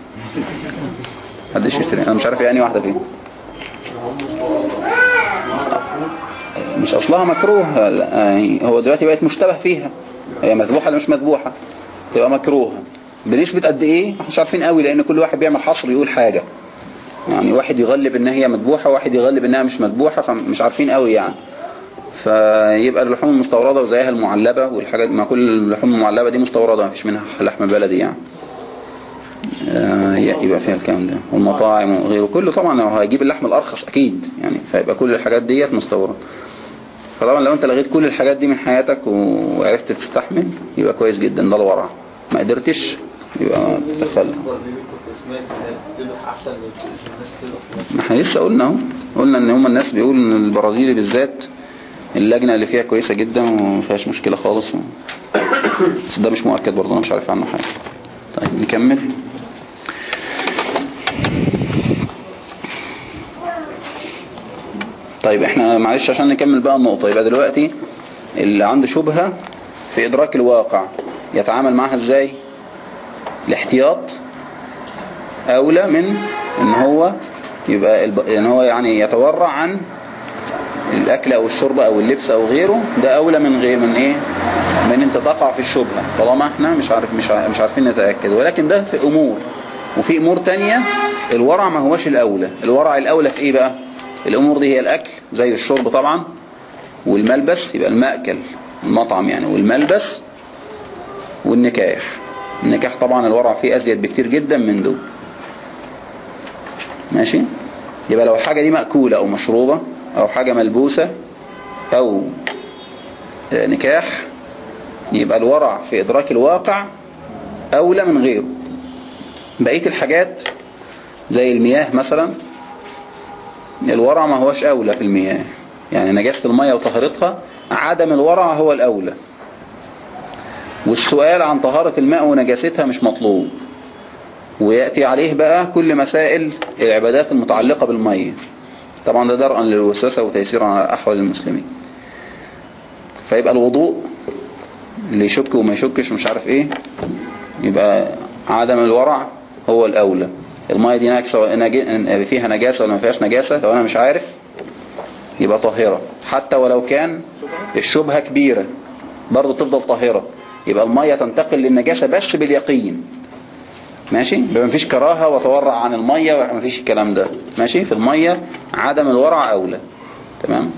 محدش يشتري. أنا مش عارف يعني واحدة فين مش أصلها مكروه. يعني هو دلوقتي بقت مشتبه فيها. هي مذبوحة ولا مش مذبوحة؟ تبقى مكروهة بنسبة قد إيه؟ مش عارفين قوي لأن كل واحد بيعمل حصر يقول حاجة. يعني واحد يغلب إن هي مذبوحة وواحد يغلب إنها مش مذبوحة فمش عارفين قوي يعني. فيبقى اللحوم المستوردة وزيها المعلبة والحاجات ما كل اللحوم المعلبة دي مستوردة ما فيش منها لحم بلدي يعني. آه، يبقى فيها الكلام ده. والمطاعم وغيره. كله طبعا هو هيجيب اللحم الأرخص أكيد يعني فيبقى كل الحاجات ديت مستوردة. فطبعا لو أنت لغيت كل الحاجات دي من حياتك وعرفت تستحمل يبقى كويس جدا. ده الورع. ما قدرتش يبقى تخلى احسن من الناس تذبح ما إحنا لسه قلنا أهو. قلنا إن هم الناس بيقولوا إن البرازيلي بالذات اللجنة اللي فيها كويسة جدا وما فيهاش مشكلة خالص. بس ده مش مؤكد برضه أنا مش عارف عنه حاجة. طيب نكمل. طيب إحنا معلش عشان نكمل بقى النقطة يبقى دلوقتي اللي عنده شبهة في إدراك الواقع يتعامل معها إزاي؟ الاحتياط أولى من إن هو يبقى. إن هو يعني يتورع عن الأكل أو الشرب أو اللبس أو غيره ده أولى من غير من إيه؟ من أنت تقع في الشبهة. طالما إحنا مش عارف مش مش عارفين نتأكد. ولكن ده في أمور. وفي أمور تانية الورع ما هوش الأولى. الورع الأولى في إيه بقى؟ الأمور دي هي الأكل زي الشرب طبعا. والملبس يبقى المأكل المطعم يعني. والملبس والنكاح. النكاح طبعا الورع فيه أزيد بكتير جدا من دول. ماشي؟ يبقى لو حاجة دي مأكولة أو مشروبة أو حاجة ملبوسة أو نكاح يبقى الورع في إدراك الواقع أولى من غيره. بقية الحاجات زي المياه مثلا الورع ما هوش أولى في المياه. يعني نجاسة المياه وطهارتها عدم الورع هو الأولى. والسؤال عن طهارة الماء ونجاستها مش مطلوب. ويأتي عليه بقى كل مسائل العبادات المتعلقة بالمية طبعا ده درءا للوسوسة وتيسيرا على أحوال المسلمين. فيبقى الوضوء اللي يشك وما يشكش مش عارف إيه يبقى عدم الورع هو الأولى. المية دي ناكسة فيها نجاسة ولا ما فيهاش نجاسة؟ لو أنا مش عارف يبقى طاهرة. حتى ولو كان الشبهة كبيرة برضو تفضل طاهرة. يبقى المية تنتقل للنجاسة بس باليقين. ماشي؟ يبقى مفيش كراهة وتورع عن المية مفيش الكلام ده. ماشي؟ في المية عدم الورع أولى. تمام؟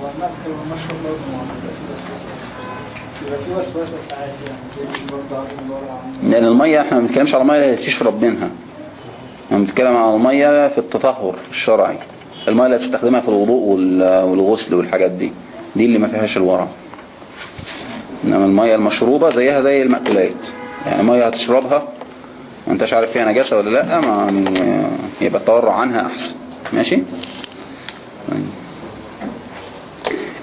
هو المأكل والمشرب يعني لأن المية إحنا ما بنتكلمش على المية اللي تشرب منها. إحنا بنتكلم على المية في التطهر الشرعي. المية اللي تستخدمها في الوضوء وال- والغسل والحاجات دي. دي اللي ما فيهاش الورع. إنما المية المشروبة زيها زي المأكولات. يعني مية هتشربها ما انتش عارف فيها نجاسة ولا لأ ما يعني يبقى التورع عنها أحسن. ماشي؟ طيب.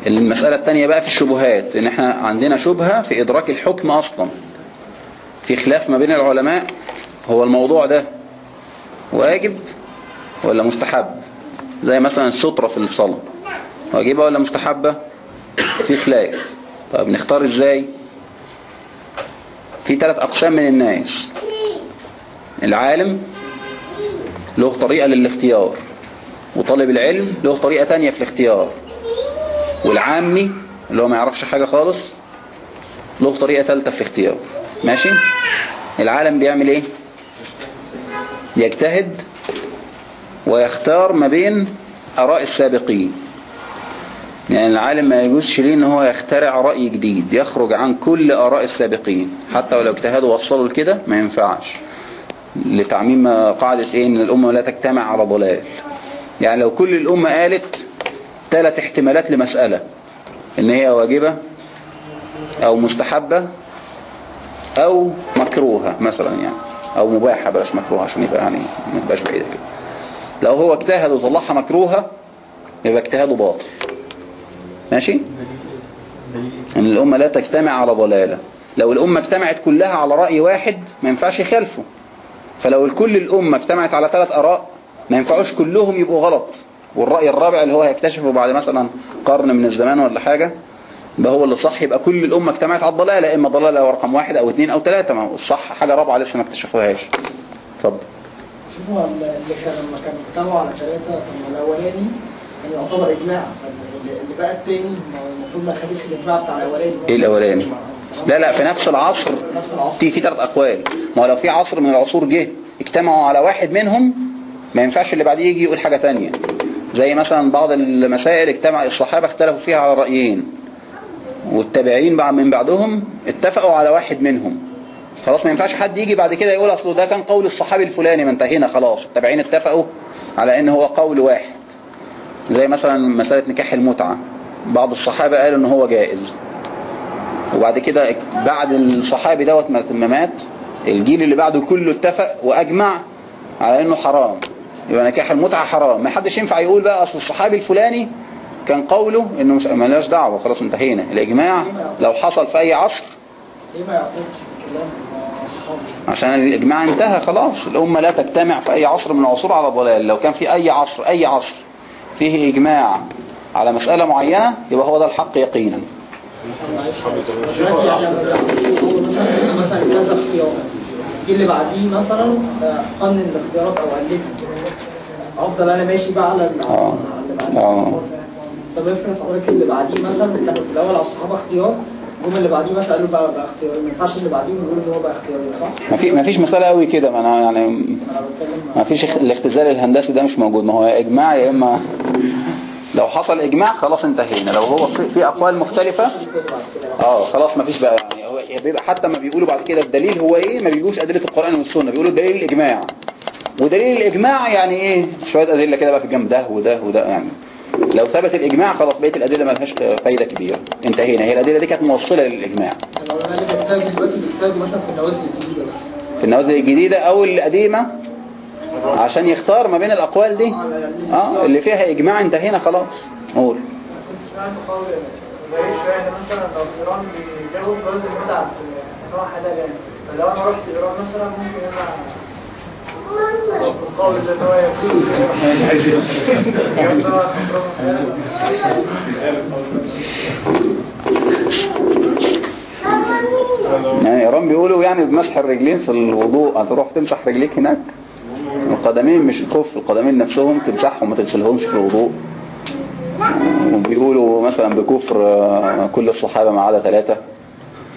المسألة التانية بقى في الشبهات إن إحنا عندنا شبهة في إدراك الحكم أصلا. في خلاف ما بين العلماء هو الموضوع ده واجب ولا مستحب؟ زي مثلا السترة في الصلاة واجبة ولا مستحبة؟ في خلاف. طب نختار إزاي؟ في ثلاث أقسام من الناس. العالم له طريقة للاختيار وطالب العلم له طريقة تانية في الاختيار والعامي اللي هو ما يعرفش حاجة خالص له طريقة ثالثة في الاختيار. ماشي؟ العالم بيعمل إيه؟ يجتهد ويختار ما بين آراء السابقين. يعني العالم ما يجوزش ليه إن هو يخترع رأي جديد يخرج عن كل آراء السابقين. حتى ولو اجتهدوا وصلوا لكده ما ينفعش. لتعميم قاعدة إيه؟ إن الأمة لا تجتمع على ضلال. يعني لو كل الأمة قالت ثلاث احتمالات لمسألة. إن هي واجبة أو مستحبة أو مكروهة مثلا يعني. أو مباحة بلاش مكروهة عشان يبقى يعني ما تبقاش بعيدة كده. لو هو اجتهد وطلعها مكروهة يبقى اجتهاده باطل. ماشي؟ إن الأمة لا تجتمع على ضلالة. لو الأمة اجتمعت كلها على رأي واحد ما ينفعش يخالفه. فلو الكل الأمة اجتمعت على ثلاث آراء ما ينفعوش كلهم يبقوا غلط. والرأي الرابع اللي هو هيكتشفه بعد مثلا قرن من الزمان ولا حاجة يبقى هو اللي صح يبقى كل الأمة اجتمعت على الضلالة إما ضلالة رقم واحد أو اثنين أو ثلاثة ما هو الصح حاجة رابعة لسه ما اكتشفوهاش. اتفضل. شوفوا اللي كان لما كانوا اجتمعوا على ثلاثة طب ما الأولاني كان يعتبر إجماع اللي بقى التاني المفروض ما يخليش الإجماع بتاع الأولاني. إيه الأولاني؟ لا لا في نفس العصر في في ثلاث أقوال. ما هو لو في عصر من العصور جه اجتمعوا على واحد منهم ما ينفعش اللي بعديه يجي يقول حاجة تانية. زي مثلا بعض المسائل اجتمع الصحابة اختلفوا فيها على رأيين والتابعين من بعدهم اتفقوا على واحد منهم. خلاص ما ينفعش حد يجي بعد كده يقول اصله ده كان قول الصحابي الفلاني ما انتهينا خلاص. التابعين اتفقوا على إن هو قول واحد. زي مثلا مسألة نكاح المتعة. بعض الصحابة قالوا إن هو جائز. وبعد كده بعد الصحابي دوت ما مات الجيل اللي بعده كله اتفق وأجمع على إنه حرام. يبقى نكاح المتعة حرام. ما حدش ينفع يقول بقى أصل الصحابي الفلاني كان قوله إنه مش مالناش دعوة خلاص انتهينا. الإجماع لو حصل في أي عصر عشان الإجماع انتهى خلاص. الأمة لا تجتمع في أي عصر من العصور على ضلال. لو كان في أي عصر أي عصر فيه إجماع على مسألة معينة يبقى هو ده الحق يقينا. دلوقتي بيعطوه مثلا كذا اختيار الجيل اللي بعديه مثلا آه، قنن الاختيارات أو قلتها أفضل أنا ماشي بقى على بعديه. آه. طب افرض حضرتك اللي بعديه مثلا كانوا في الأول على الصحابة اختيار جم اللي بعديه مثلا قالوا بقى بقى اختياري ما ينفعش اللي بعديه يقولوا إن هو بقى اختياري صح؟ ما في ما فيش مسألة قوي كده ما أنا يعني ما فيش اخ- الاختزال الهندسي ده مش موجود. ما هو يا إجماع يا إما لو حصل إجماع خلاص انتهينا. لو هو في, أقوال مختلفة آه خلاص ما فيش بقى يعني. هو بيبقى حتى ما بيقولوا بعد كده الدليل هو إيه؟ ما بيجوش أدلة القرآن والسنة بيقولوا دليل الإجماع. ودليل الإجماع يعني إيه؟ شوية أدلة كده بقى في الجنب ده وده وده يعني. لو ثبت الإجماع خلاص بقية الأدلة ما لهاش فايدة كبيرة. انتهينا. هي الأدلة دي كانت موصلة للإجماع. العلماء اللي بيجتهدوا دلوقتي بيجتهدوا مثلا في النوازل الجديدة بس. في النوازل الجديدة أو القديمة؟ عشان يختار ما بين الأقوال دي. آه اللي فيها إجماع انتهينا خلاص. قول. شوية مثلا لو جواز المتعة حلال يعني فلو رحت مثلا ممكن يعني ايران بيقولوا يعني بمسح الرجلين في الوضوء. هتروح تمسح رجليك هناك؟ القدمين مش الخف القدمين نفسهم تمسحهم ما تغسلهمش في الوضوء. وبيقولوا مثلا بكفر آه، كل الصحابة ما عدا ثلاثة.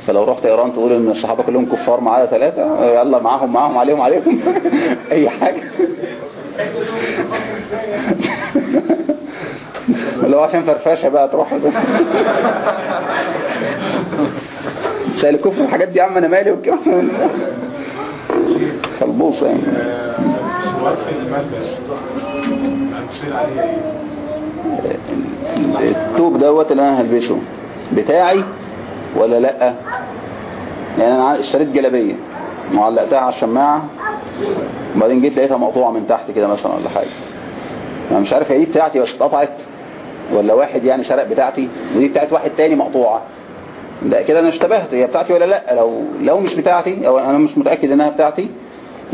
فلو رحت إيران تقول إن الصحابة كلهم كفار ما عدا ثلاثة آه، يلا معاهم معاهم عليهم عليهم. أي حاجة. لو عشان فرفشة بقى تروح. سائل الكفر الحاجات دي يا عم أنا مالي وكده. خلبوصة يعني. التوب دوت اللي أنا هلبسه بتاعي ولا لأ؟ يعني أنا اشتريت جلابية وعلقتها على الشماعة وبعدين جيت لقيتها مقطوعة من تحت كده مثلا ولا حاجة. أنا مش عارف هي بتاعتي بس اتقطعت ولا واحد يعني سرق بتاعتي ودي بتاعت واحد تاني مقطوعة. ده كده أنا اشتبهت هي بتاعتي ولا لأ؟ لو لو مش بتاعتي أو أنا مش متأكد إنها بتاعتي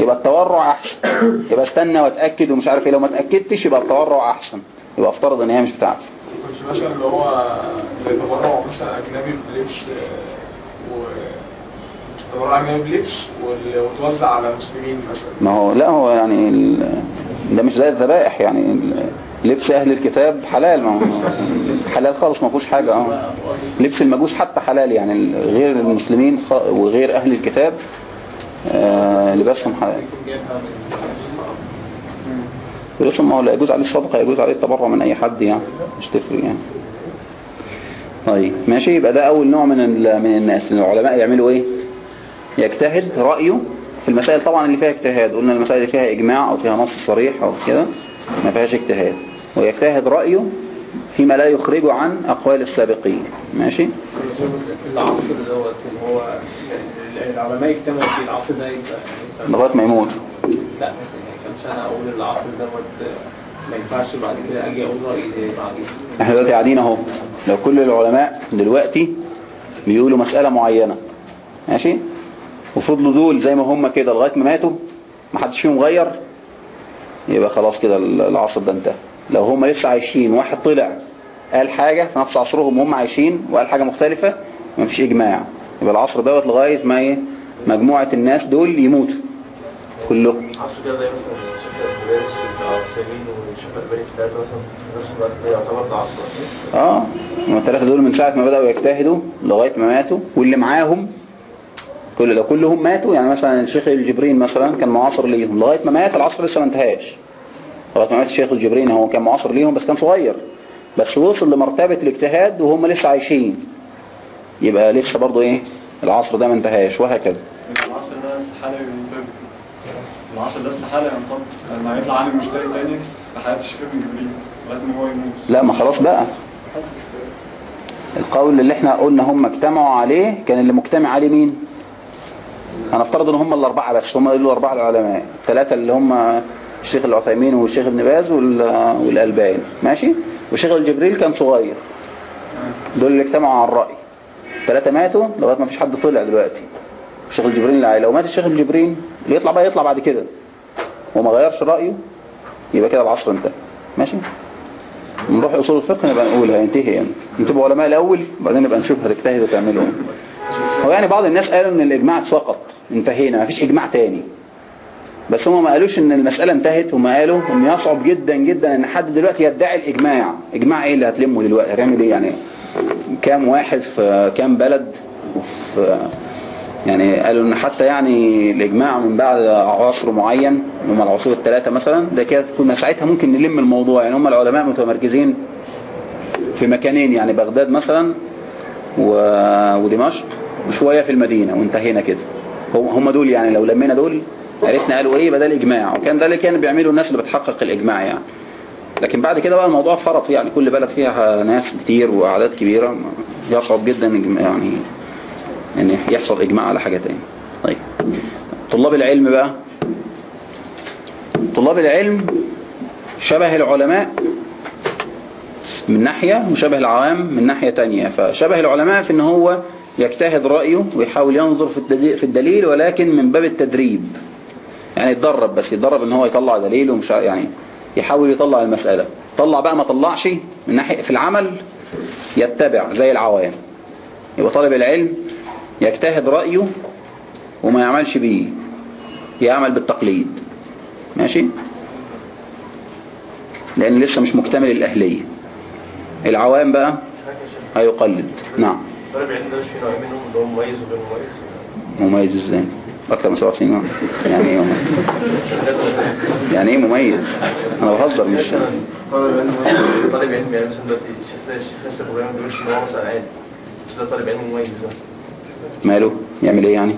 يبقى التورع أحسن. يبقى استنى واتأكد ومش عارف إيه. لو ما اتأكدتش يبقى التورع أحسن. يبقى افترض إن هي مش بتاعتي. كنت مثلا اللي هو زي تبرع مثلا أجنبي بلبس و تبرع أجنبي بلبس وتوزع على المسلمين مثلا. ما هو لا هو يعني ال... ده مش زي الذبائح يعني. ال- لبس أهل الكتاب حلال. ما هو حلال خالص ما فيهوش حاجة. آه. لبس المجوس حتى حلال يعني. غير المسلمين وغير أهل الكتاب آه لباسهم حلال لبسهم ما هو لا يجوز عليه الصدقة يجوز عليه التبرع من أي حد يعني مش تفرق يعني. طيب ماشي. يبقى ده أول نوع من من الناس. العلماء يعملوا إيه؟ يجتهد رأيه في المسائل طبعا اللي فيها اجتهاد. قلنا المسائل اللي فيها إجماع أو فيها نص صريح أو كده ما فيهاش اجتهاد. ويجتهد رأيه فيما لا يخرجه عن أقوال السابقين. ماشي؟ العصر دوت هو العلماء اجتمعوا في العصر ده يبقى لغاية ما يموت لا كم سنة أقول العصر دوت ما ينفعش بعد كده أجي أقول رأيي بعدين إحنا دلوقتي قاعدين أهو. لو كل العلماء دلوقتي بيقولوا مسألة معينة ماشي؟ وفضلوا دول زي ما هم كده لغاية ما ماتوا ما حدش فيهم غير يبقى خلاص كده العصر ده انتهى. لو هم لسه عايشين واحد طلع قال حاجة في نفس عصرهم وهم عايشين وقال حاجة مختلفة ما فيش إجماع. يبقى العصر دوت لغاية ما إيه؟ مجموعة الناس دول يموتوا كلهم. عصر كده زي مثلا الشيخ البلاس الشيخ عثيمين والشيخ الباني في ثلاثة مثلا نفس الوقت ده يعتبر ده عصر. آه الثلاثة دول من ساعة ما بدأوا يجتهدوا لغاية ما ماتوا واللي معاهم كل لو كلهم ماتوا. يعني مثلا الشيخ الجبرين مثلا كان معاصر ليهم. لغاية ما مات العصر لسه ما انتهاش. لغاية ما مات الشيخ الجبرين هو كان معاصر ليهم بس كان صغير. بس وصل لمرتبة الاجتهاد وهم لسه عايشين. يبقى لسه برضو إيه؟ العصر ده ما انتهاش وهكذا. العصر ده استحالة ينطبق العصر ده استحالة ينطبق لما يطلع عامل مشتري تاني في حياة الشيخ ابن جبريل لغاية ما هو يموت. لا ما خلاص بقى. القول اللي إحنا قلنا هم اجتمعوا عليه كان اللي مجتمع عليه مين؟ هنفترض إن هم الأربعة بس هم دول الأربعة العلماء. الثلاثة اللي هم الشيخ العثيمين والشيخ ابن باز وال- والألباني. ماشي؟ والشيخ الجبريل كان صغير. دول اللي اجتمعوا على الرأي. ثلاثة ماتوا لغاية ما فيش حد طلع دلوقتي. الشيخ الجبرين لا لو مات الشيخ الجبرين اللي يطلع بقى يطلع بعد كده. وما غيرش رأيه يبقى كده العصر انتهى. ماشي؟ نروح أصول الفقه نبقى نقول هينتهي يعني. أنتوا علماء الأول بعدين نبقى نشوف هتجتهدوا تعملوا إيه. هو يعني بعض الناس قالوا إن الإجماع سقط انتهينا مفيش إجماع تاني. بس هم ما قالوش إن المسألة انتهت هم قالوا إن يصعب جدا جدا إن حد دلوقتي يدعي الإجماع. إجماع إيه اللي هتلمه دلوقتي؟ هتعمل إيه يعني؟ كام واحد في كام بلد وفي يعني قالوا إن حتى يعني الإجماع من بعد عصر معين هم العصور الثلاثة مثلا ده كده كنا ساعتها ممكن نلم الموضوع. يعني هم العلماء متمركزين في مكانين يعني بغداد مثلا. ودمشق وشوية في المدينة وانتهينا كده. هم دول يعني لو لمينا دول عرفنا قالوا إيه بدل الإجماع. وكان ده اللي كان بيعملوا الناس اللي بتحقق الإجماع يعني. لكن بعد كده بقى الموضوع فرط يعني. كل بلد فيها ناس كتير وأعداد كبيرة. يصعب جدا إجماع- يعني إن يحصل إجماع على حاجة تاني طيب. طلاب العلم بقى. طلاب العلم شبه العلماء من ناحية وشبه العوام من ناحية تانية. فشبه العلماء في إن هو يجتهد رأيه ويحاول ينظر في الدليل, ولكن من باب التدريب. يعني يتدرب بس يتدرب إن هو يطلع دليل ومش يعني يحاول يطلع المسألة. طلع بقى ما طلعش من ناحية في العمل يتبع زي العوام. يبقى طالب العلم يجتهد رأيه وما يعملش بيه. يعمل بالتقليد. ماشي؟ لأن لسه مش مكتمل الأهلية. العوام بقى هيقلد. نعم. طالب العلم ده مش في نوع منهم اللي هو مميز وغير مميز؟ مميز إزاي؟ أكتر من سبع سنين. يعني إيه؟ يعني إيه مميز؟ أنا بهزر مش طالب علم يعني مثلا دلوقتي الشيخ زي الشيخ ياسر إبراهيم ما بيقولش ان هو مثلا عادي. ده طالب علم مميز مثلا. ماله؟ يعمل إيه يعني؟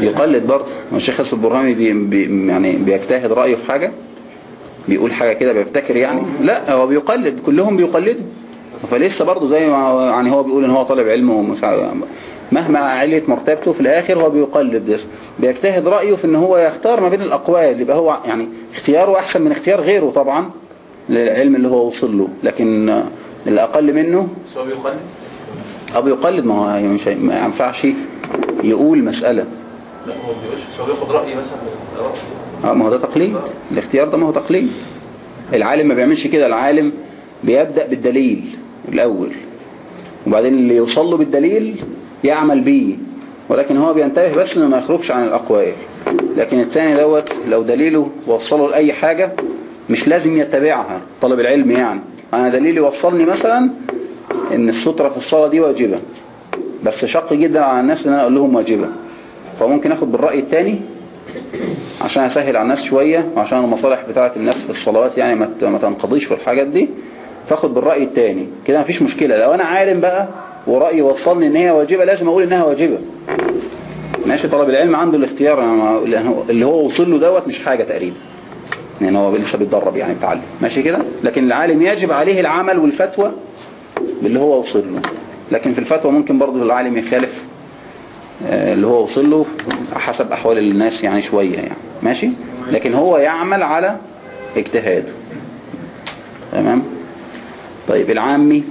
يقلد برضه. الشيخ ياسر البرهامي بي بي يعني بيجتهد رأيه في حاجة؟ بيقول حاجة كده بيبتكر يعني؟ لا هو بيقلد كلهم بيقلدوا. فلسه برضه زي ما يعني هو بيقول إن هو طالب علم ومش مهما علت مرتبته في الآخر هو بيقلد بس بيجتهد رأيه في إن هو يختار ما بين الأقوال يبقى هو يعني اختياره أحسن من اختيار غيره طبعا للعلم اللي هو وصل له لكن الأقل منه بس هو بيقلد؟ أو يقلد ما هو هي- ما ينفعش يقول مسألة. لا هو ما بيقولش هو بياخد رأي مثلا آه ما هو ده تقليد. الاختيار ده ما هو تقليد. العالم ما بيعملش كده العالم بيبدأ بالدليل الأول وبعدين اللي يوصل له بالدليل يعمل بيه. ولكن هو بينتبه بس إنه ما يخرجش عن الأقوال لكن الثاني دوت لو دليله وصله لأي حاجة مش لازم يتبعها طلب العلم يعني. أنا دليلي وصلني مثلا إن السترة في الصلاة دي واجبة. بس شق جدا على الناس إن أنا أقول لهم واجبة. فممكن آخد بالرأي الثاني عشان أسهل على الناس شوية وعشان المصالح بتاعة الناس في الصلوات يعني ما تنقضيش في الحاجات دي. فآخد بالرأي التاني. كده مفيش مشكلة. لو أنا عالم بقى ورأيي وصلني إن هي واجبة لازم أقول إنها واجبة. ماشي طلب العلم عنده الاختيار اللي هو وصل له دوت مش حاجة تقريبا. يعني هو لسه بيتدرب يعني بيتعلم ماشي كده؟ لكن العالم يجب عليه العمل والفتوى باللي هو وصل له. لكن في الفتوى ممكن برضه العالم يخالف آه، اللي هو وصل له حسب أحوال الناس يعني شوية يعني. ماشي؟ لكن هو يعمل على اجتهاده. تمام؟ طيب العامي؟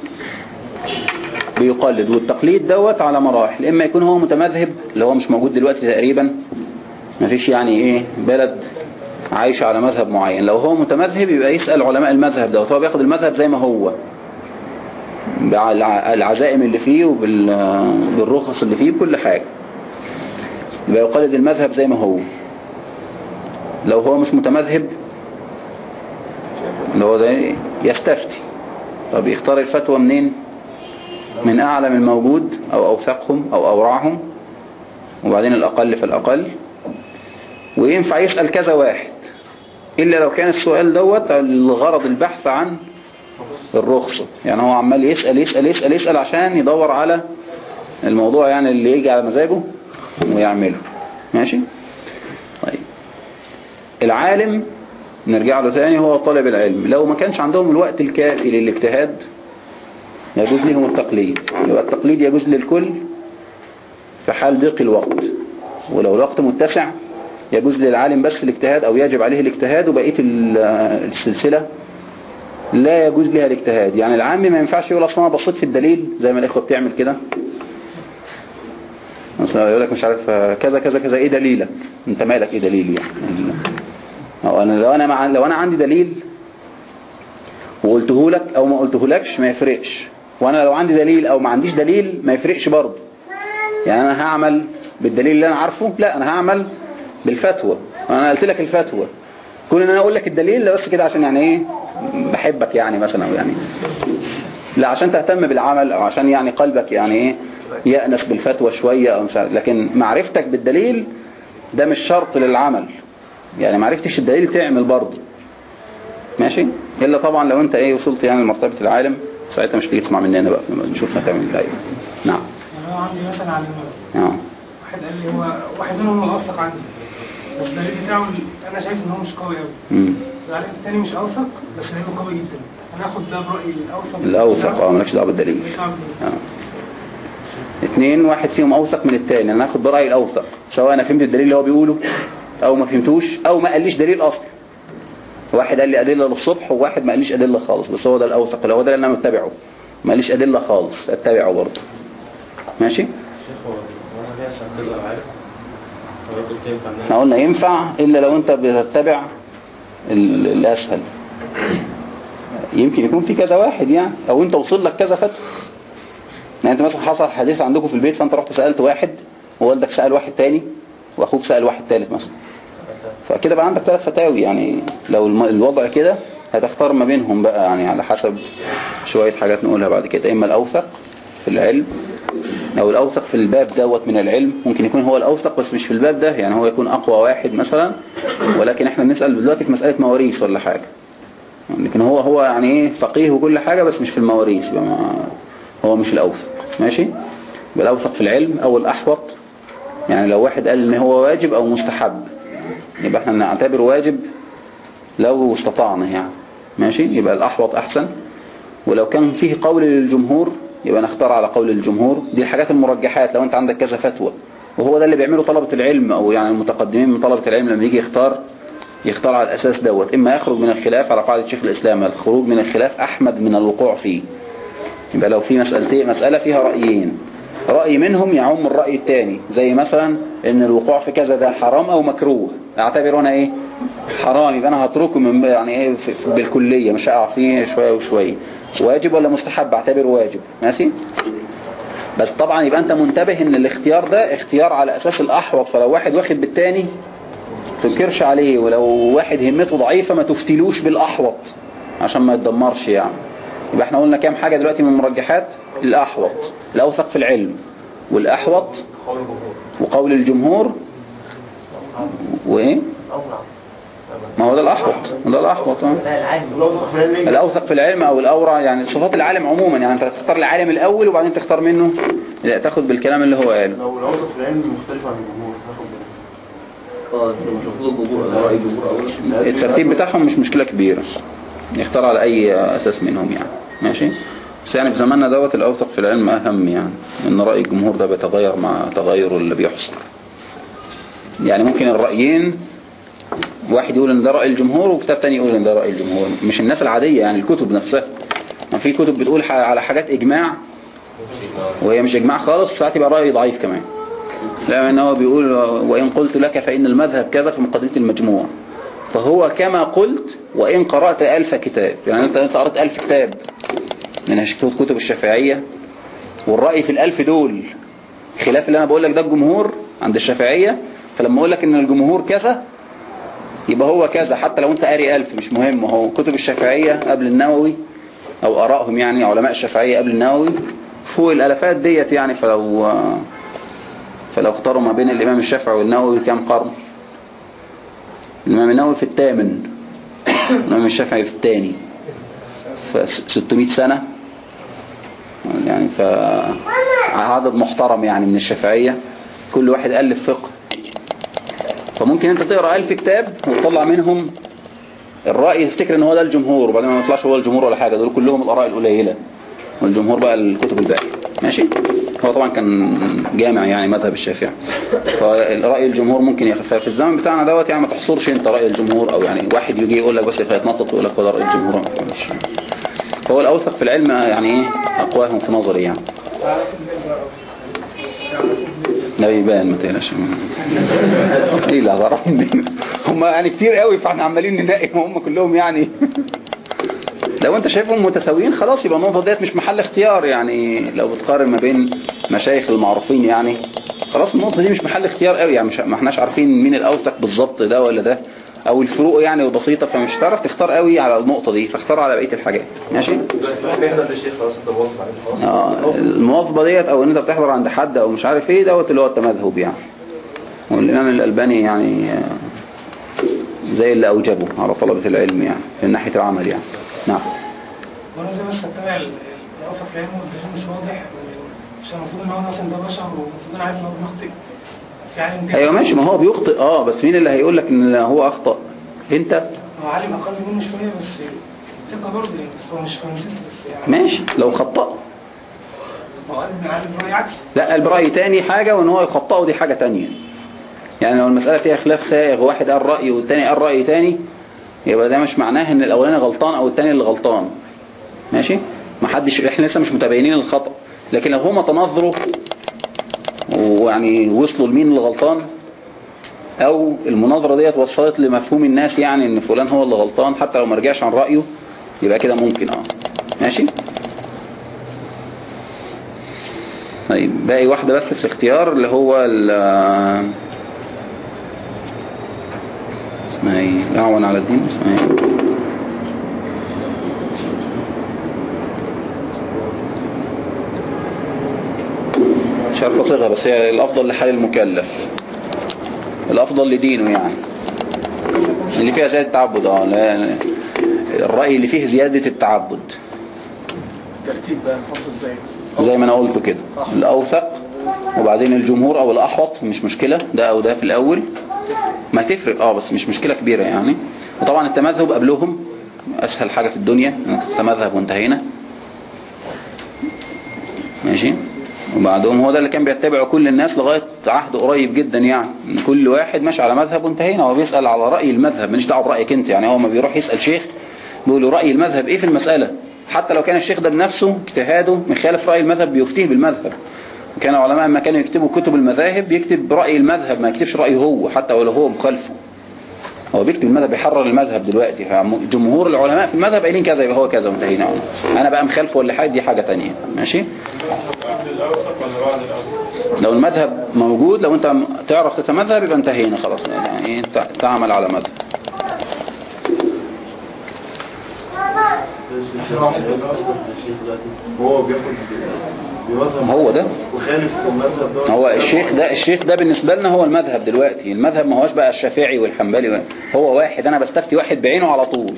بيقلد. والتقليد دوت على مراحل. إما يكون هو متمذهب اللي هو مش موجود دلوقتي تقريبا. مفيش يعني إيه بلد عايش على مذهب معين. لو هو متمذهب يبقى يسأل علماء المذهب دوت. هو بياخد المذهب زي ما هو. بالعزائم اللي فيه وبالرخص اللي فيه بكل حاجة. يبقى يقلد المذهب زي ما هو. لو هو مش متمذهب اللي هو ده يستفتي. طب يختار الفتوى منين؟ من أعلم الموجود أو أوثقهم أو أورعهم وبعدين الأقل فالأقل وينفع يسأل كذا واحد إلا لو كان السؤال دوت الغرض البحث عن الرخصة. يعني هو عمال يسأل يسأل يسأل يسأل عشان يدور على الموضوع يعني اللي يجي على مزاجه ويعمله. ماشي؟ طيب. العالم نرجع له تاني هو طالب العلم. لو ما كانش عندهم الوقت الكافي للاجتهاد يجوز لهم التقليد. يبقى التقليد يجوز للكل في حال ضيق الوقت. ولو الوقت متسع يجوز للعالم بس الاجتهاد أو يجب عليه الاجتهاد وبقية ال- السلسلة لا يجوز لها الاجتهاد. يعني العام ما ينفعش يقول أصلا أنا بصيت في الدليل زي ما الإخوة بتعمل كده. مثلا يقول لك مش عارف كذا كذا كذا إيه دليلك؟ أنت مالك إيه دليلي يعني؟ أو أنا لو أنا مع لو أنا عندي دليل وقلته لك أو ما قلته لكش ما يفرقش. وأنا لو عندي دليل أو ما عنديش دليل ما يفرقش برضه. يعني أنا هعمل بالدليل اللي أنا عارفه؟ لا أنا هعمل بالفتوى. أنا قلت لك الفتوى. كون إن أنا أقول لك الدليل بس كده عشان يعني إيه؟ بحبك يعني مثلا أو يعني. لا عشان تهتم بالعمل أو عشان يعني قلبك يعني إيه؟ يأنس بالفتوى شوية أو مش عارف. لكن معرفتك بالدليل ده مش شرط للعمل. يعني معرفتش الدليل تعمل برضه. ماشي؟ إلا طبعا لو أنت إيه وصلت يعني لمرتبة العالم. ساعتها مش تيجي تسمع مني أنا بقى نشوف هتعمل إزاي نعم. يعني هو عندي مثلا على نعم واحد قال لي هو واحد منهم هو أوثق عندي. بس الدليل بتاعه أنا شايف إن هو مش قوي قوي مم. العارف التاني مش أوثق بس دليله قوي جدا. أنا آخد ده برأيي الأوثق. الأوثق آه مالكش دعوة بالدليل. مش دعوة بالدليل. آه. اتنين واحد فيهم أوثق من التاني. أنا هاخد برأي الأوثق سواء أنا فهمت الدليل اللي هو بيقوله أو ما فهمتوش أو ما قاليش دليل أصلا واحد قال لي أدلة للصبح وواحد ما قاليش أدلة خالص بس هو ده الأوثق اللي هو ده اللي أنا متبعه ما قاليش أدلة خالص اتبعه برضه. ماشي؟ إحنا قلنا ينفع إلا لو أنت بتتبع ال- الأسهل. يمكن يكون في كذا واحد يعني أو أنت وصل لك كذا فتوى. يعني أنت مثلا حصل حديث عندكم في البيت فأنت رحت سألت واحد ووالدك سأل واحد تاني وأخوك سأل واحد تالت مثلا. فكده بقى عندك ثلاث فتاوي يعني لو الوضع كده هتختار ما بينهم بقى يعني على حسب شوية حاجات نقولها بعد كده. إما الأوثق في العلم أو الأوثق في الباب دوت من العلم. ممكن يكون هو الأوثق بس مش في الباب ده يعني هو يكون أقوى واحد مثلا. ولكن إحنا بنسأل دلوقتي في مسألة مواريث ولا حاجة. لكن هو هو يعني إيه فقيه وكل حاجة بس مش في المواريث هو مش الأوثق. ماشي؟ يبقى الأوثق في العلم أو الأحوط. يعني لو واحد قال إن هو واجب أو مستحب. يبقى إحنا نعتبره واجب لو استطعنا يعني. ماشي؟ يبقى الأحوط أحسن. ولو كان فيه قول للجمهور يبقى نختار على قول الجمهور. دي الحاجات المرجحات لو انت عندك كذا فتوى. وهو ده اللي بيعمله طلبة العلم أو يعني المتقدمين من طلبة العلم لما يجي يختار يختار على الأساس دوت. إما يخرج من الخلاف على قاعدة شيخ الإسلام الخروج من الخلاف أحمد من الوقوع فيه. يبقى لو في مسألتين مسألة فيها رأيين. رأي منهم يعم الرأي الثاني زي مثلا إن الوقوع في كذا ده حرام أو مكروه. أعتبر أنا إيه؟ حرام يبقى أنا هتركه من يعني إيه؟ بالكلية مش هقع فيه شوية وشوية. واجب ولا مستحب؟ اعتبره واجب. ماشي؟ بس طبعا يبقى أنت منتبه إن الاختيار ده اختيار على أساس الأحوط فلو واحد واخد بالتاني تنكرش عليه ولو واحد همته ضعيفة ما تفتلوش بالأحوط عشان ما يتدمرش يعني. يبقى إحنا قلنا كام حاجة دلوقتي من المرجحات؟ الأحوط الأوثق في العلم الجمهور وقول الجمهور وإيه؟ ما هو ده الأحوط ده العادي الأوثق في العلم أو الاورع يعني صفات العالم عموما يعني أنت تختار العالم الأول وبعدين تختار منه؟ لا تاخد بالكلام اللي هو قاله. لو الأوسط في العلم مختلف عن الجمهور آه الترتيب بتاعهم مش مشكلة كبيرة. يختار على أي أساس منهم يعني. ماشي؟ بس يعني في زماننا دوت الأوثق في العلم أهم يعني إن رأي الجمهور ده بيتغير مع تغير اللي بيحصل. يعني ممكن الرأيين واحد يقول إن ده رأي الجمهور وكتاب تاني يقول إن ده رأي الجمهور. مش الناس العادية يعني الكتب نفسها. ما في كتب بتقول على حاجات إجماع وهي مش إجماع خالص ساعات يبقى رأي ضعيف كمان. لأن هو بيقول وإن قلت لك فإن المذهب كذا في مقدمة المجموع. فهو كما قلت وإن قرأت ألف كتاب. يعني أنت قرأت ألف كتاب من كتب الشافعية والرأي في الألف دول خلاف اللي أنا بقول لك ده الجمهور عند الشافعية فلما أقول لك إن الجمهور كذا يبقى هو كذا. حتى لو أنت قاري ألف مش مهم. هو كتب الشافعية قبل النووي أو آرائهم يعني علماء الشافعية قبل النووي فوق الألفات ديت يعني فلو فلو اختاروا ما بين الإمام الشافعي والنووي كام قرن. الإمام النووي في الثامن الإمام الشافعي في الثاني ف 600 سنة. يعني ف عدد محترم يعني من الشافعية. كل واحد ألف فقه. فممكن أنت تقرأ ألف كتاب وتطلع منهم الرأي تفتكر ان هو ده الجمهور وبعدين ما يطلعش هو الجمهور ولا حاجة. دول كلهم الآراء القليلة. والجمهور بقى الكتب الباقية. ماشي. هو طبعا كان جامع يعني مذهب الشافعي. فرأي الجمهور ممكن يخف في الزمن بتاعنا دوت يعني ما تحصرش انت رأي الجمهور أو يعني واحد يجي يقول لك بس فيتنطط ويقول لك ده رأي الجمهور. مش فهو الأوثق في العلم يعني إيه أقواهم في نظري يعني. لا يبان ما تقلقش. إيه لا ضربني هم يعني كتير قوي فاحنا عمالين ننقي هم كلهم يعني. لو انت شايفهم متساويين خلاص يبقى النقطة ديت مش محل اختيار يعني لو بتقارن ما بين مشايخ المعروفين يعني. خلاص النقطة دي مش محل اختيار قوي يعني مش ما احناش عارفين مين الاوثق بالظبط ده ولا ده أو الفروق يعني بسيطة فمش هتعرف تختار قوي على النقطة دي فاختار على بقية الحاجات. ماشي؟ آه المواظبة ديت أو إن أنت بتحضر عند حد أو مش عارف إيه دوت اللي هو التمذهب يعني. والإمام الألباني يعني آه، زي اللي أوجبه على طلبة العلم يعني من ناحية العمل يعني. نعم. وأنا زي بس اتبع ال- الاوفر في والدليل مش واضح عشان المفروض إن هو مثلا ده بشر والمفروض أنا عارف إن هو بيخطئ. في عالم تاني. أيوه ماشي ما هو بيخطئ. آه بس مين اللي هيقول لك إن هو أخطأ؟ أنت؟ هو عالم أقل منه شوية بس ثقة برضه يعني بس هو مش فرنسيسي بس يعني. ماشي لو خطأ. لا قال برأي تاني حاجة وإن هو يخطئه دي حاجة تانية. يعني لو المسألة فيها خلاف سائغ واحد قال رأي والتاني قال رأي تاني يبقى ده مش معناه إن الأولاني غلطان أو التاني اللي غلطان. ماشي؟ ما حدش إحنا لسه مش متبينين الخطأ. لكن لو هما تناظروا ويعني وصلوا لمين اللي غلطان أو المناظرة ديت وصلت لمفهوم الناس يعني إن فلان هو اللي غلطان حتى لو ما رجعش عن رأيه يبقى كده ممكن آه. ماشي؟ طيب باقي واحدة بس في الاختيار اللي هو ال اسمها إيه اعون على الدين اسمها إيه مش عارف أصيغها بس هي الأفضل لحال المكلف. الأفضل لدينه يعني. اللي فيها زيادة التعبد آه لا- الرأي اللي فيه زيادة التعبد. الترتيب بقى إزاي زي. ما أنا قلت كده. الأوثق وبعدين الجمهور أو الأحوط مش مشكلة. ده أو ده في الأول. ما تفرق. آه بس مش مشكلة كبيرة يعني. وطبعا التمذهب قبلهم أسهل حاجة في الدنيا إنك تتمذهب وانتهينا ماشي؟ وبعدهم هو ده اللي كان بيتبعه كل الناس لغاية عهد قريب جدا يعني. كل واحد ماشي على مذهب وانتهينا هو بيسأل على رأي المذهب. مش دعوة برأيك انت يعني. هو ما بيروح يسأل شيخ بيقول له رأي المذهب إيه في المسألة؟ حتى لو كان الشيخ ده بنفسه اجتهاده مخالف رأي المذهب بيفتيه بالمذهب. كان علماء ما كانوا يكتبوا كتب المذاهب يكتب رأي المذهب ما يكتبش رأيه هو حتى ولو هو مخالفه. هو بيكتب المذهب بيحرر المذهب دلوقتي. جمهور العلماء في المذهب قايلين كذا يبقى هو كذا وانتهينا. أنا بقى مخالفه ولا حاجة؟ دي حاجة تانية. ماشي؟ لو المذهب موجود لو أنت تعرف تتمذهب يبقى انتهينا خلاص. يعني تع- تعمل على مذهب. هو بياخد هو ده. وخالف المذهب ده هو الشيخ ده الشيخ ده بالنسبة لنا هو المذهب دلوقتي. المذهب ما هوش بقى الشافعي والحنبلي هو واحد أنا بستفتي واحد بعينه على طول.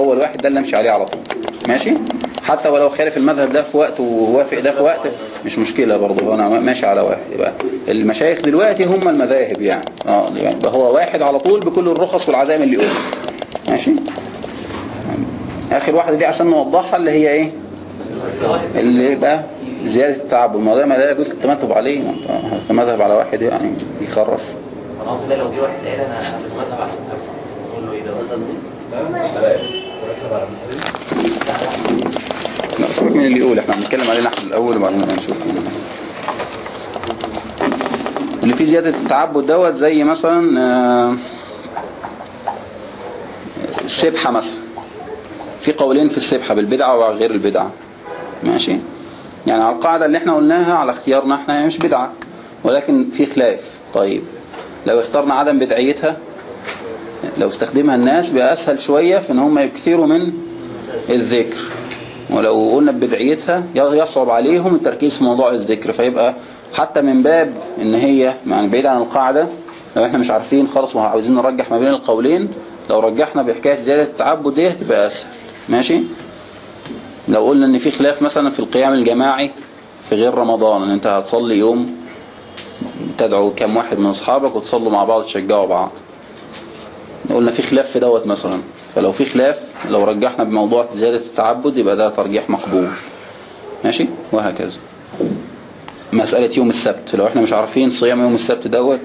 هو الواحد ده اللي أمشي عليه على طول. ماشي؟ حتى ولو خالف المذهب ده في وقت ووافق ده في وقت مش مشكلة برضه. أنا ماشي على واحد. يبقى المشايخ دلوقتي هم المذاهب يعني. آه يعني هو واحد على طول بكل الرخص والعزائم اللي يقولها ماشي؟ آخر واحدة دي عشان نوضحها اللي هي إيه؟ اللي يبقى زيادة التعب الموضوع ما لا يجوز التمذهب عليه. تمذهب على واحد يعني يخرف خلاص ده لو جه واحد سائل أنا بتمذهب على أقول له إيه ده؟ لا سيبك من اللي يقول. إحنا بنتكلم عليه نحن الأول وبعدين نشوف. اللي فيه زيادة التعبد دوت زي مثلا آه، السبحة مثلا. في قولين في السبحة بالبدعة وغير البدعة. ماشي؟ يعني على القاعدة اللي إحنا قلناها على اختيارنا إحنا هي مش بدعة ولكن في خلاف. طيب لو اخترنا عدم بدعيتها لو استخدمها الناس بقى اسهل شوية في ان هم يكثروا من الذكر. ولو قلنا ببدعيتها يصعب عليهم التركيز في موضوع الذكر. فيبقى حتى من باب إن هي يعني بعيد عن القاعدة لو إحنا مش عارفين خالص وعاوزين نرجح ما بين القولين لو رجحنا بحكاية زيادة التعبد دي هتبقى أسهل. ماشي؟ لو قلنا إن في خلاف مثلا في القيام الجماعي في غير رمضان إن أنت هتصلي يوم تدعو كم واحد من أصحابك وتصلوا مع بعض تشجعوا بعض. قلنا في خلاف في دوت مثلا. فلو في خلاف لو رجحنا بموضوع زيادة التعبد يبقى ده ترجيح مقبول. ماشي؟ وهكذا. مسألة يوم السبت. لو إحنا مش عارفين صيام يوم السبت دوت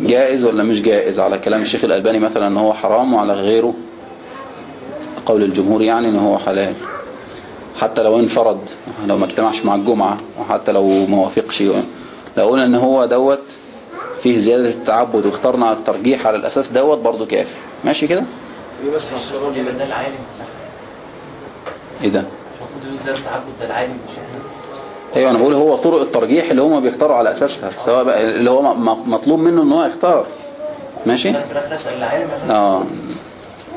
جائز ولا مش جائز؟ على كلام الشيخ الألباني مثلا إن هو حرام وعلى غيره قول الجمهور يعني إن هو حلال. حتى لو انفرد لو ما اجتمعش مع الجمعة وحتى لو ما وافقش لو قلنا إن هو دوت فيه زيادة التعبد واخترنا الترجيح على الأساس دوت برضو كافي. ماشي كده؟ إيه ده؟ أيوه أنا بقول هو طرق الترجيح اللي هم بيختاروا على أساسها سواء بقى اللي هو مطلوب منه إن هو يختار. ماشي؟ في الآخر اسال العالم. عشان آه.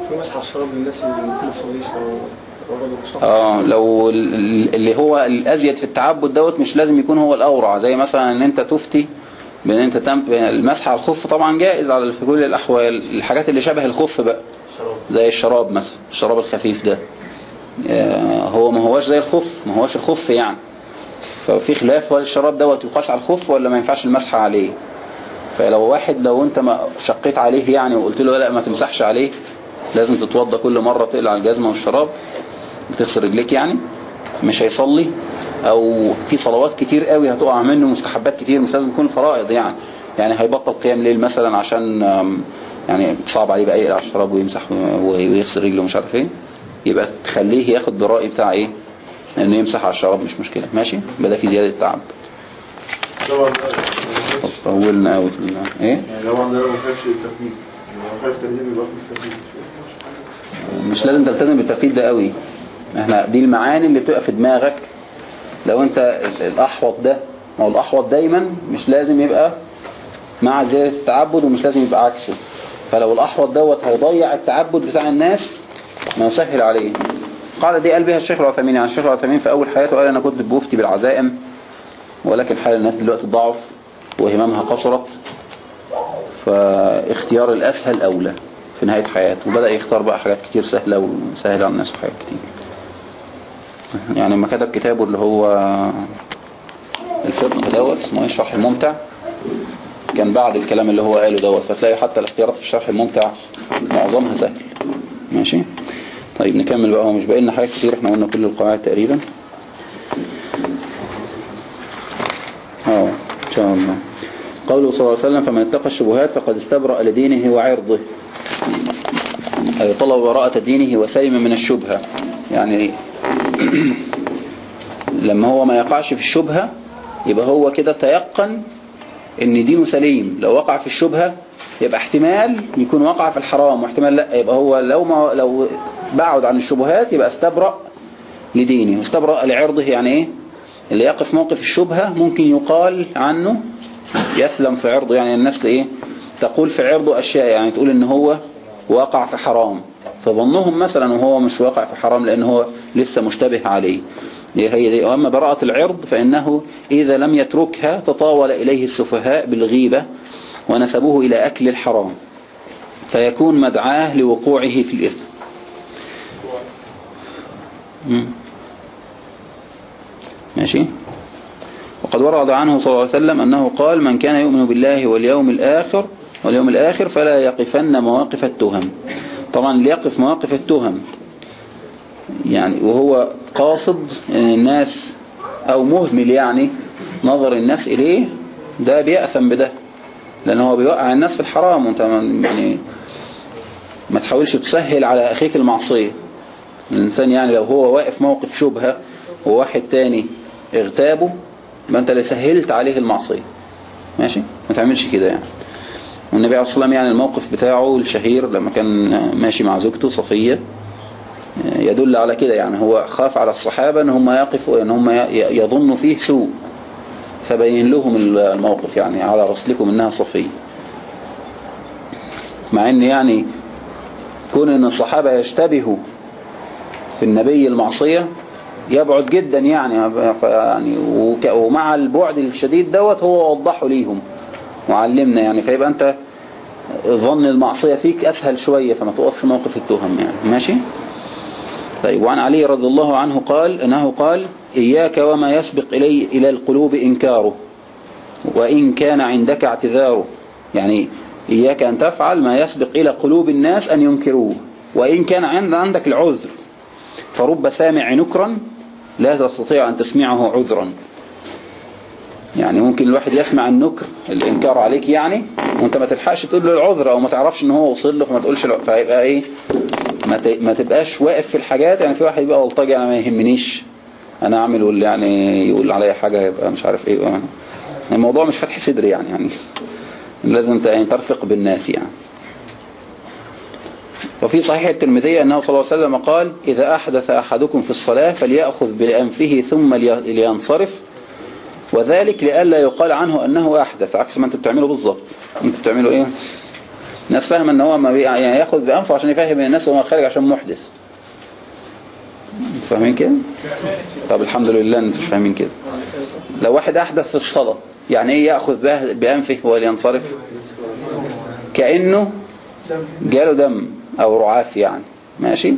في مسح الشراب للناس اللي ممكن يصليش أو رجل مصاب آه لو ال- ال- اللي هو الأزيد في التعبد دوت مش لازم يكون هو الأورع زي مثلا إن أنت تفتي بإن أنت تم المسح على الخف طبعا جائز على في كل الأحوال الحاجات اللي شبه الخف بقى. زي الشراب مثلا الشراب الخفيف ده. آه، هو ما هوش زي الخف ما هوش الخف يعني. ففي خلاف هل الشراب دوت يقاس على الخف ولا ما ينفعش المسح عليه؟ فلو واحد لو أنت ما شقيت عليه يعني وقلت له لا ما تمسحش عليه لازم تتوضى كل مرة تقلع الجزمة والشراب. بتغسل رجليك يعني مش هيصلي أو في صلوات كتير قوي هتقع منه مستحبات كتير مش لازم تكون فرائض يعني. يعني هيبطل قيام ليل مثلا عشان يعني صعب عليه بقى يقلع الشراب ويمسح ويغسل رجله ومش عارف إيه. يبقى تخليه ياخد برأي بتاع إيه؟ إنه يمسح على الشراب مش مشكلة. ماشي؟ ده في زيادة تعب. طولنا قوي في إيه؟ يعني طبعا ده لو ما في التكليف مش لازم تلتزم بالترتيب ده قوي إحنا دي المعاني اللي بتبقى في دماغك. لو انت ال- الاحوط ده ما هو الاحوط دايما مش لازم يبقى مع زيادة التعبد ومش لازم يبقى عكسه فلو الاحوط دوت هيضيع التعبد بتاع الناس ما يسهل عليه القاعدة دي قال بها الشيخ العثيمين يعني الشيخ العثيمين في أول حياته قال أنا كنت بفتي بالعزائم ولكن حال الناس دلوقتي ضعف وهمامها قصرت فاختيار الأسهل أولى في نهاية حياته. وبدأ يختار بقى حاجات كتير سهلة وسهلة على الناس وحاجات كتير. يعني لما كتب كتابه اللي هو الفقه دوت اسمه إيه؟ الشرح الممتع. كان بعد الكلام اللي هو قاله دوت فتلاقي حتى الاختيارات في الشرح الممتع معظمها سهل. ماشي؟ طيب نكمل بقى. هو مش باقي لنا حاجات كتير إحنا قلنا كل القواعد تقريبا. آه إن شاء الله. قوله صلى الله عليه وسلم فمن اتقى الشبهات فقد استبرأ لدينه وعرضه. أي طلب براءة دينه وسلم من الشبهة. يعني لما هو ما يقعش في الشبهة يبقى هو كده تيقن إن دينه سليم. لو وقع في الشبهة يبقى احتمال يكون وقع في الحرام واحتمال لا. يبقى هو لو ما لو بعد عن الشبهات يبقى استبرأ لدينه. واستبرأ لعرضه يعني إيه؟ اللي يقف موقف الشبهة ممكن يقال عنه يسلم في عرضه. يعني الناس إيه؟ تقول في عرضه أشياء. يعني تقول إن هو وقع في حرام. فظنهم مثلا وهو مش واقع في حرام لأن هو لسه مشتبه عليه. هي دي وأما براءة العرض فإنه إذا لم يتركها تطاول إليه السفهاء بالغيبة ونسبوه إلى أكل الحرام. فيكون مدعاه لوقوعه في الإثم. مم. ماشي. وقد ورد عنه صلى الله عليه وسلم أنه قال من كان يؤمن بالله واليوم الآخر واليوم الآخر فلا يقفن مواقف التهم. طبعا ليقف مواقف التهم. يعني وهو قاصد إن الناس أو مهمل يعني نظر الناس إليه ده بيأثم بده. لأن هو بيوقع الناس في الحرام وأنت ما- يعني ما تحاولش تسهل على أخيك المعصية. الإنسان يعني لو هو واقف موقف شبهة وواحد تاني اغتابه يبقى أنت اللي سهلت عليه المعصية. ماشي؟ ما تعملش كده يعني. والنبي عليه الصلاة والسلام يعني الموقف بتاعه الشهير لما كان ماشي مع زوجته صفية يدل على كده يعني هو خاف على الصحابة إن هم يقفوا إن هم يظنوا فيه سوء فبين لهم الموقف يعني على رسلكم إنها صفية. مع إن يعني كون إن الصحابة يشتبهوا في النبي المعصية يبعد جدا يعني يعني ومع البعد الشديد دوت هو وضحه ليهم. وعلمنا يعني فيبقى أنت ظن المعصية فيك أسهل شوية فما تقفش موقف التهم يعني. ماشي؟ طيب وعن علي رضي الله عنه قال أنه قال إياك وما يسبق إلي إلى القلوب انكاره وإن كان عندك اعتذاره يعني إياك أن تفعل ما يسبق إلى قلوب الناس أن ينكروه وإن كان عند عندك العذر. فرب سامع نكرا لا تستطيع أن تسمعه عذرا. يعني ممكن الواحد يسمع النكر الإنكار عليك يعني وأنت ما تلحقش تقول له العذر أو ما تعرفش إن هو وصل له فما تقولش له فيبقى إيه؟ ما. ما تبقاش واقف في الحاجات يعني في واحد يبقى بلطجي أنا ما يهمنيش. أنا أعمل واللي يعني يقول عليا حاجة يبقى مش عارف إيه يعني الموضوع مش فتح صدري يعني يعني لازم يعني ترفق بالناس يعني. وفي صحيح الترمذي أنه صلى الله عليه وسلم قال إذا أحدث أحدكم في الصلاة فليأخذ بأنفه ثم لي- لينصرف وذلك لئلا يقال عنه أنه أحدث عكس ما أنتوا بتعملوا بالظبط. أنتوا بتعملوا إيه؟ الناس فاهمة أن هو ما. يعني يأخذ بأنفه عشان يفهم الناس وهو خارج عشان محدث. أنتوا فاهمين كده؟ طب الحمد لله أن أنتوا مش فاهمين كده. لو واحد أحدث في الصلاة يعني إيه يأخذ بأنفه ولينصرف؟ كأنه جاله دم أو رعاف يعني. ماشي؟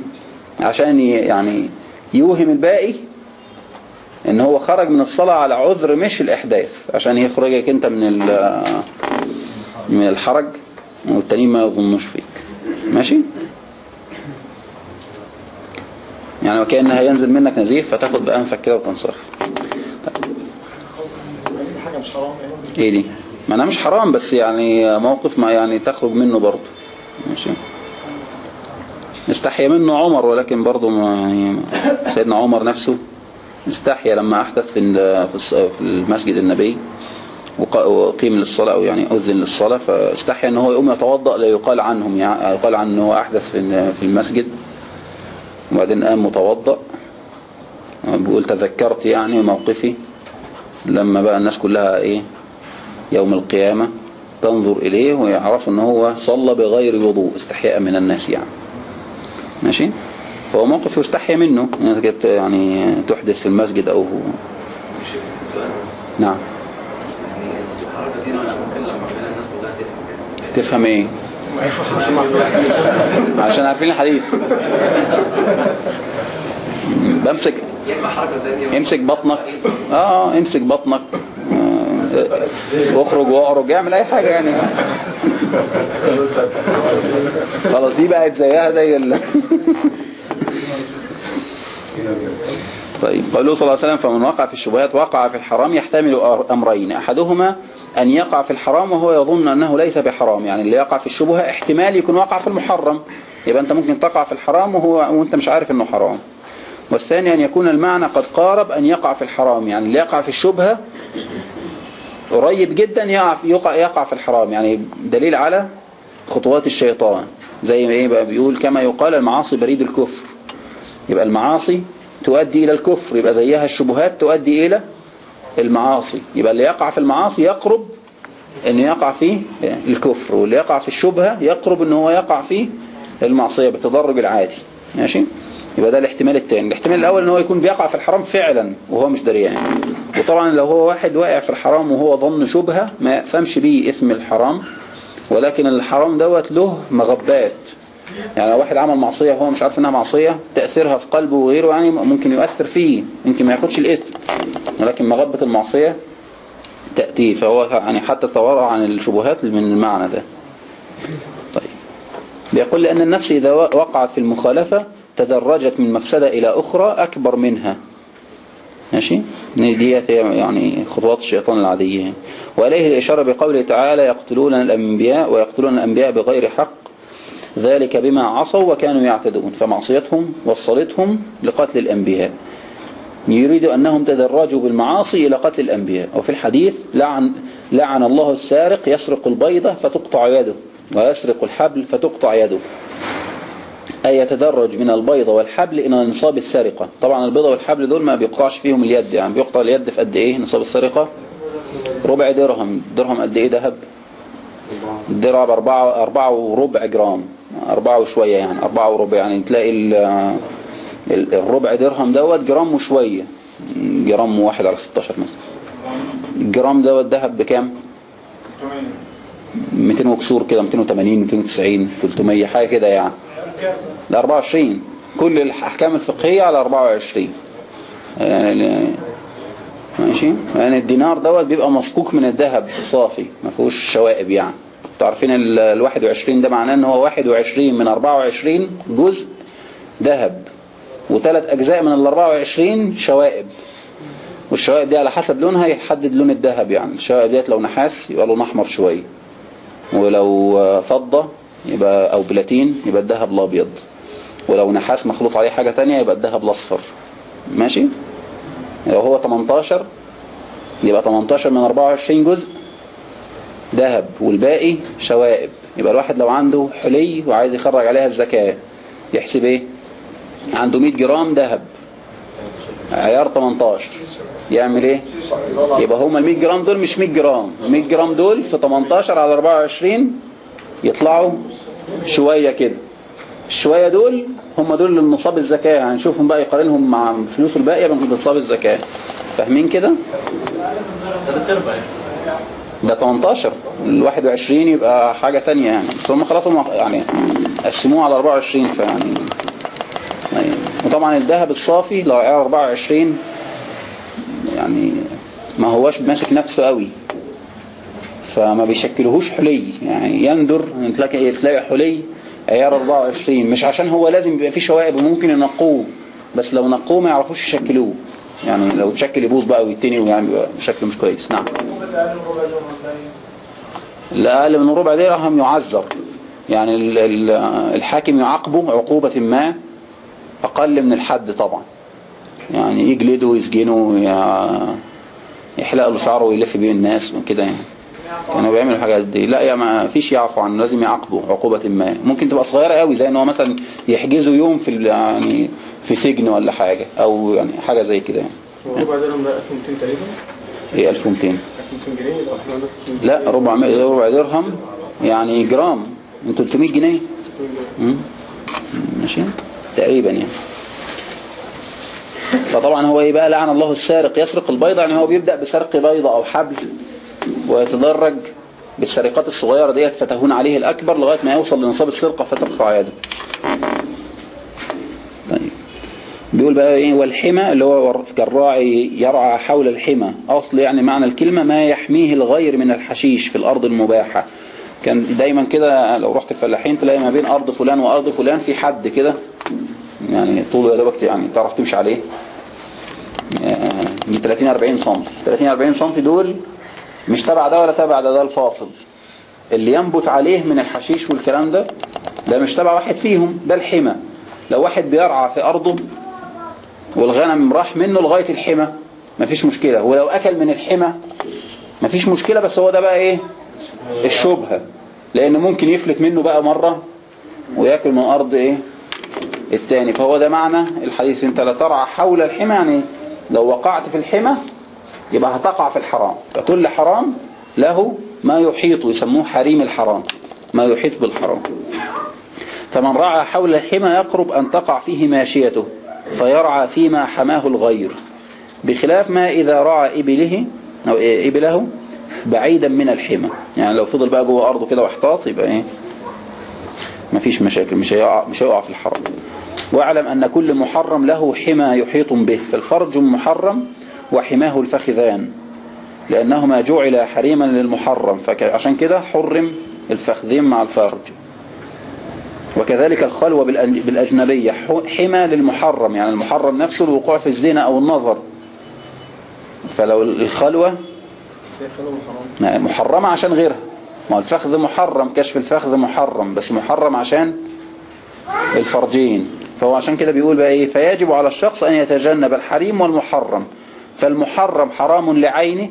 عشان يعني يوهم الباقي إن هو خرج من الصلاة على عذر مش الإحداث عشان يخرجك أنت من من الحرج والتانيين ما يظنوش فيك. ماشي؟ يعني وكأن هينزل منك نزيف فتاخد بأنفك كده وتنصرف. إيه دي؟ ما أنا مش حرام بس يعني موقف ما يعني تخرج منه برضه. ماشي؟ استحيا منه عمر ولكن برضه يعني سيدنا عمر نفسه استحيا لما أحدث في في المسجد النبي وق- وقيم للصلاة أو يعني أذن للصلاة فاستحيا إن هو يقوم يتوضأ لا يقال عنهم يعني يقال عنه هو أحدث في المسجد وبعدين قام متوضأ. بيقول تذكرت يعني موقفي لما بقى الناس كلها إيه يوم القيامة تنظر إليه ويعرف إن هو صلى بغير وضوء استحياء من الناس يعني. ماشي؟ فهو موقف يستحيا منه. انك يعني تحدث المسجد أو نعم. تفهم إيه؟ عشان عارفين الحديث. بمسك امسك بطنك. آه امسك بطنك. واخرج واعرج اعمل أي حاجة يعني. خلاص دي بقت زيها زي ال... طيب قوله صلى الله عليه وسلم فمن وقع في الشبهات وقع في الحرام يحتمل أمرين أحدهما أن يقع في الحرام وهو يظن أنه ليس بحرام يعني اللي يقع في الشبهة احتمال يكون وقع في المحرم يبقى أنت ممكن تقع في الحرام وهو وأنت مش عارف أنه حرام. والثاني أن يكون المعنى قد قارب أن يقع في الحرام يعني اللي يقع في الشبهة قريب جدا يقع يقع, في الحرام يعني دليل على خطوات الشيطان زي ما بقى بيقول كما يقال المعاصي بريد الكفر. يبقى المعاصي تؤدي إلى الكفر يبقى زيها الشبهات تؤدي إلى المعاصي. يبقى اللي يقع في المعاصي يقرب أن يقع في الكفر واللي يقع في الشبهة يقرب أن هو يقع في المعصية بالتدرج العادي. ماشي؟ يبقى ده الاحتمال الثاني الاحتمال الأول أن هو يكون بيقع في الحرام فعلا وهو مش دريان. وطبعا لو هو واحد واقع في الحرام وهو ظن شبهة ما يفهمش بيه اسم الحرام ولكن الحرام دوت له مغبات. يعني لو واحد عمل معصية وهو مش عارف إنها معصية تأثيرها في قلبه وغيره يعني ممكن يؤثر فيه ممكن ما ياخدش الإثم. ولكن مغبة المعصية تأتيه فهو يعني حتى تورع عن الشبهات من المعنى ده. طيب. بيقول لأن النفس إذا وقعت في المخالفة تدرجت من مفسدة إلى أخرى أكبر منها. ماشي؟ دي يعني خطوات الشيطان العادية. وإليه الإشارة بقوله تعالى يقتلون الأنبياء ويقتلون الأنبياء بغير حق. ذلك بما عصوا وكانوا يعتدون. فمعصيتهم وصلتهم لقتل الأنبياء. يريد أنهم تدرجوا بالمعاصي إلى قتل الأنبياء. وفي الحديث لعن, لعن الله السارق يسرق البيضة فتقطع يده ويسرق الحبل فتقطع يده. أي يتدرج من البيضة والحبل إلى نصاب السرقة. طبعا البيضة والحبل دول ما بيقطعش فيهم اليد يعني بيقطع اليد في قد إيه نصاب السرقة؟ ربع درهم. درهم قد إيه؟ ذهب. الدرع بأربعة أربعة وربع جرام. أربعة وشوية يعني أربعة وربع يعني. تلاقي الربع درهم دوت جرام وشوية. جرام واحد على 16 مثلا. الجرام دوت ذهب بكام؟ 200 وكسور كده 280 290 300 حاجة كده يعني. ل 24 كل الأحكام الفقهية على 24 يعني ماشي؟ يعني الدينار دوت بيبقى مصكوك من الذهب صافي ما فيهوش شوائب يعني. أنتوا عارفين ال 21 ده معناه إن هو 21 من 24 جزء ذهب وثلاث أجزاء من ال 24 شوائب. والشوائب دي على حسب لونها يحدد لون الذهب يعني. الشوائب ديت لو نحاس يبقى لون أحمر شوية ولو فضة يبقى أو بلاتين يبقى الذهب الأبيض ولو نحاس مخلوط عليه حاجة تانية يبقى الذهب الأصفر. ماشي؟ لو هو 18 يبقى 18 من 24 جزء ذهب والباقي شوائب. يبقى الواحد لو عنده حلي وعايز يخرج عليها الزكاة يحسب إيه؟ عنده 100 جرام ذهب. عيار 18 يعمل إيه؟ يبقى هما ال 100 جرام دول مش 100 جرام. 100 جرام دول في 18 على 24 يطلعوا شوية كده. الشوية دول هم دول النصاب الزكاة. هنشوفهم بقى يقارنهم مع فلوس الباقية بنصاب الزكاة. فاهمين كده؟ ده 18 ال 21 يبقى حاجة تانية يعني. بس هم خلاص هم يعني قسموه على 24 فيعني. يعني وطبعا الذهب الصافي لو عيار 24 يعني ما هواش ماسك نفسه قوي. فما بيشكلهوش حلي. يعني يندر تلاقي تلاقي حلي. عيار 24 مش عشان هو لازم يبقى فيه شوائب وممكن ينقوه بس لو نقوه ما يعرفوش يشكلوه. يعني لو تشكل يبوظ بقى ويتني ويعني شكله مش كويس. نعم. لا أقل من ربع درهم يعذر. يعني الحاكم يعاقبه عقوبة ما أقل من الحد طبعا. يعني يجلده ويسجنه يحلق له شعره ويلف بيه الناس وكده يعني. كانوا بيعملوا الحاجات دي. لا يا ما فيش يعفو عنه لازم يعاقبه عقوبة ما. ممكن تبقى صغيرة قوي زي إن هو مثلا يحجزه يوم في يعني في سجن ولا حاجة أو يعني حاجة زي كده يعني. ربع درهم ده 1200 تقريبا؟ إيه 1200 1200 جنيه لا ربع ربع درهم يعني جرام. من 300 جنيه. ماشي. تقريبا يعني. فطبعا هو إيه بقى؟ لعن الله السارق. يسرق البيضة يعني هو بيبدأ بسرق بيضة أو حبل. ويتدرج بالسرقات الصغيرة ديت فتهون عليه الأكبر لغاية ما يوصل لنصاب السرقة فترفع يده. طيب. بيقول بقى إيه؟ والحمى اللي هو كالراعي يرعى حول الحمى. أصل يعني معنى الكلمة ما يحميه الغير من الحشيش في الأرض المباحة. كان دايما كده لو رحت الفلاحين تلاقي ما بين أرض فلان وأرض فلان في حد كده. يعني طوله يا دوبك يعني تعرف تمشي عليه. آه، من 30 40 سم. 30 40 سم دول مش تبع ده ولا تبع ده ده الفاصل. اللي ينبت عليه من الحشيش والكلام ده ده مش تبع واحد فيهم ده الحمى. لو واحد بيرعى في أرضه والغنم راح منه لغاية الحمى مفيش مشكلة. ولو أكل من الحمى مفيش مشكلة بس هو ده بقى إيه؟ الشبهة. لأنه ممكن يفلت منه بقى مرة ويأكل من أرض إيه؟ التاني. فهو ده معنى الحديث. أنت لا ترعى حول الحمى يعني لو وقعت في الحمى يبقى هتقع في الحرام. فكل حرام؟ له ما يحيط يسموه حريم الحرام. ما يحيط بالحرام. فمن رعى حول الحمى يقرب أن تقع فيه ماشيته فيرعى فيما حماه الغير. بخلاف ما إذا رعى إبله أو إبله بعيدا من الحمى. يعني لو فضل بقى جوه أرضه كده وأحتاط يبقى إيه؟ مفيش مشاكل مش هيقع, مش هيقع في الحرام. واعلم أن كل محرم له حمى يحيط به. فالفرج محرم وحماه الفخذان لأنهما جعل حريما للمحرم فعشان كده حرم الفخذين مع الفرج. وكذلك الخلوة بالأجنبية حمى للمحرم يعني المحرم نفسه الوقوع في الزنا أو النظر. فلو الخلوة محرمة عشان غيرها. ما الفخذ محرم كشف الفخذ محرم بس محرم عشان الفرجين. فهو عشان كده بيقول بقى إيه فيجب على الشخص أن يتجنب الحريم والمحرم. فالمحرم حرام لعينه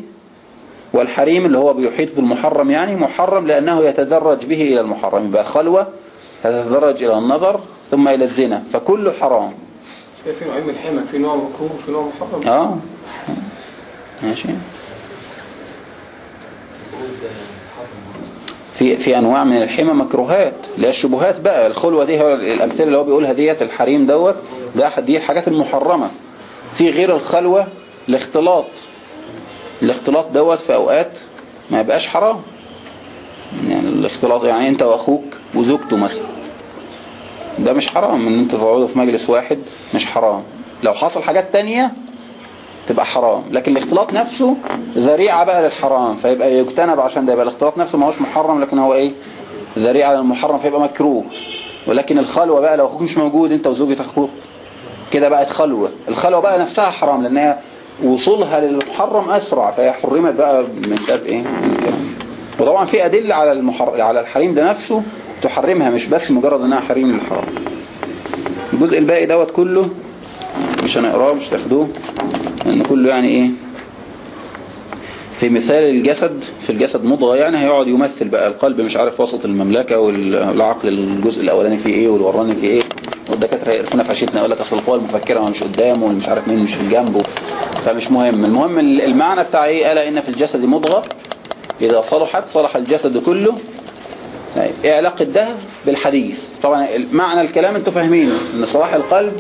والحريم اللي هو بيحيط بالمحرم يعني محرم لأنه يتدرج به إلى المحرم يبقى خلوة تتدرج إلى النظر ثم إلى الزنا فكله حرام. في نوعين من الحمى في نوع مكروه وفي نوع محرم. آه. ماشي. في في أنواع من الحمى مكروهات اللي هي الشبهات بقى الخلوة دي هو الأمثلة اللي هو بيقولها ديت الحريم دوت ده دي الحاجات المحرمة. في غير الخلوة الاختلاط. الاختلاط دوت في أوقات ما يبقاش حرام. يعني الاختلاط يعني أنت وأخوك وزوجته مثلا. ده مش حرام إن أنتوا تقعدوا في مجلس واحد مش حرام. لو حصل حاجات تانية تبقى حرام. لكن الاختلاط نفسه ذريعة بقى للحرام فيبقى يجتنب عشان ده يبقى الاختلاط نفسه ما هوش محرم لكن هو إيه؟ ذريعة للمحرم فيبقى مكروه. ولكن الخلوة بقى لو أخوك مش موجود أنت وزوجة أخوك. كده بقت خلوة الخلوة بقى نفسها حرام لانها وصولها للمحرم أسرع فهي حرمت بقى من باب الكلام. وطبعا في أدلة على المحر... على الحريم ده نفسه تحرمها مش بس مجرد إنها حريم للحرام. الجزء الباقي دوت كله مش هنقراه مش تاخدوه لأن كله يعني إيه؟ في مثال الجسد في الجسد مضغة يعني هيقعد يمثل بقى القلب مش عارف وسط المملكة والعقل الجزء الأولاني فيه إيه والوراني فيه إيه. والدكاترة يقرفونا في يقول لك أصل القوى المفكرة مش قدامه والمش عارف مين مش جنبه فمش مهم. المهم المعنى بتاع إيه؟ الا إن في الجسد مضغة. إذا صلحت صلح الجسد كله. طيب، إيه علاقة ده بالحديث. طبعا معنى الكلام أنتوا فاهمينه إن صلاح القلب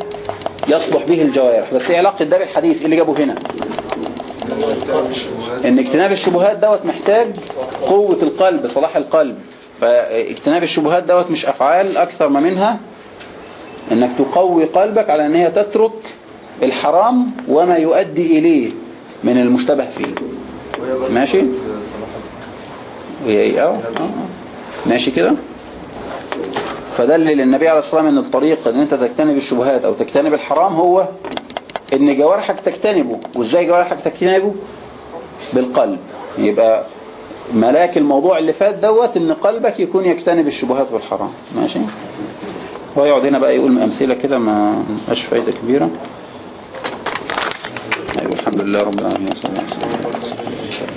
يصلح به الجوارح. بس إيه علاقة ده بالحديث إيه اللي جابه هنا؟ إن اجتناب الشبهات دوت محتاج قوة القلب صلاح القلب. فاجتناب الشبهات دوت مش أفعال أكثر ما منها أنك تقوي قلبك على أن هي تترك الحرام وما يؤدي إليه من المشتبه فيه. ماشي؟ وهي إيه؟ آه. ماشي كده؟ فدلل النبي عليه الصلاة والسلام إن الطريق إن أنت تجتنب الشبهات أو تجتنب الحرام هو إن جوارحك تجتنبه. وإزاي جوارحك تجتنبه؟ بالقلب. يبقى ملاك الموضوع اللي فات دوت إن قلبك يكون يجتنب الشبهات والحرام. ماشي؟ هو يقعد هنا بقى يقول أمثلة كده ما مش فايدة كبيرة. أيوه الحمد لله رب العالمين صلى الله عليه وسلم.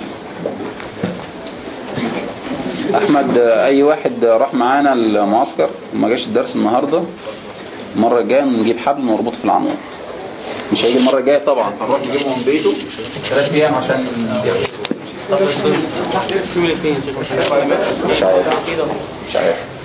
أحمد أي واحد راح معانا المعسكر وما جاش الدرس النهارده المره الجايه نجيب حبل ونربطه في العمود. مش هيجي المره الجايه طبعا هنروح نجيبه من بيته. ثلاث أيام عشان مش عارف مش عارف.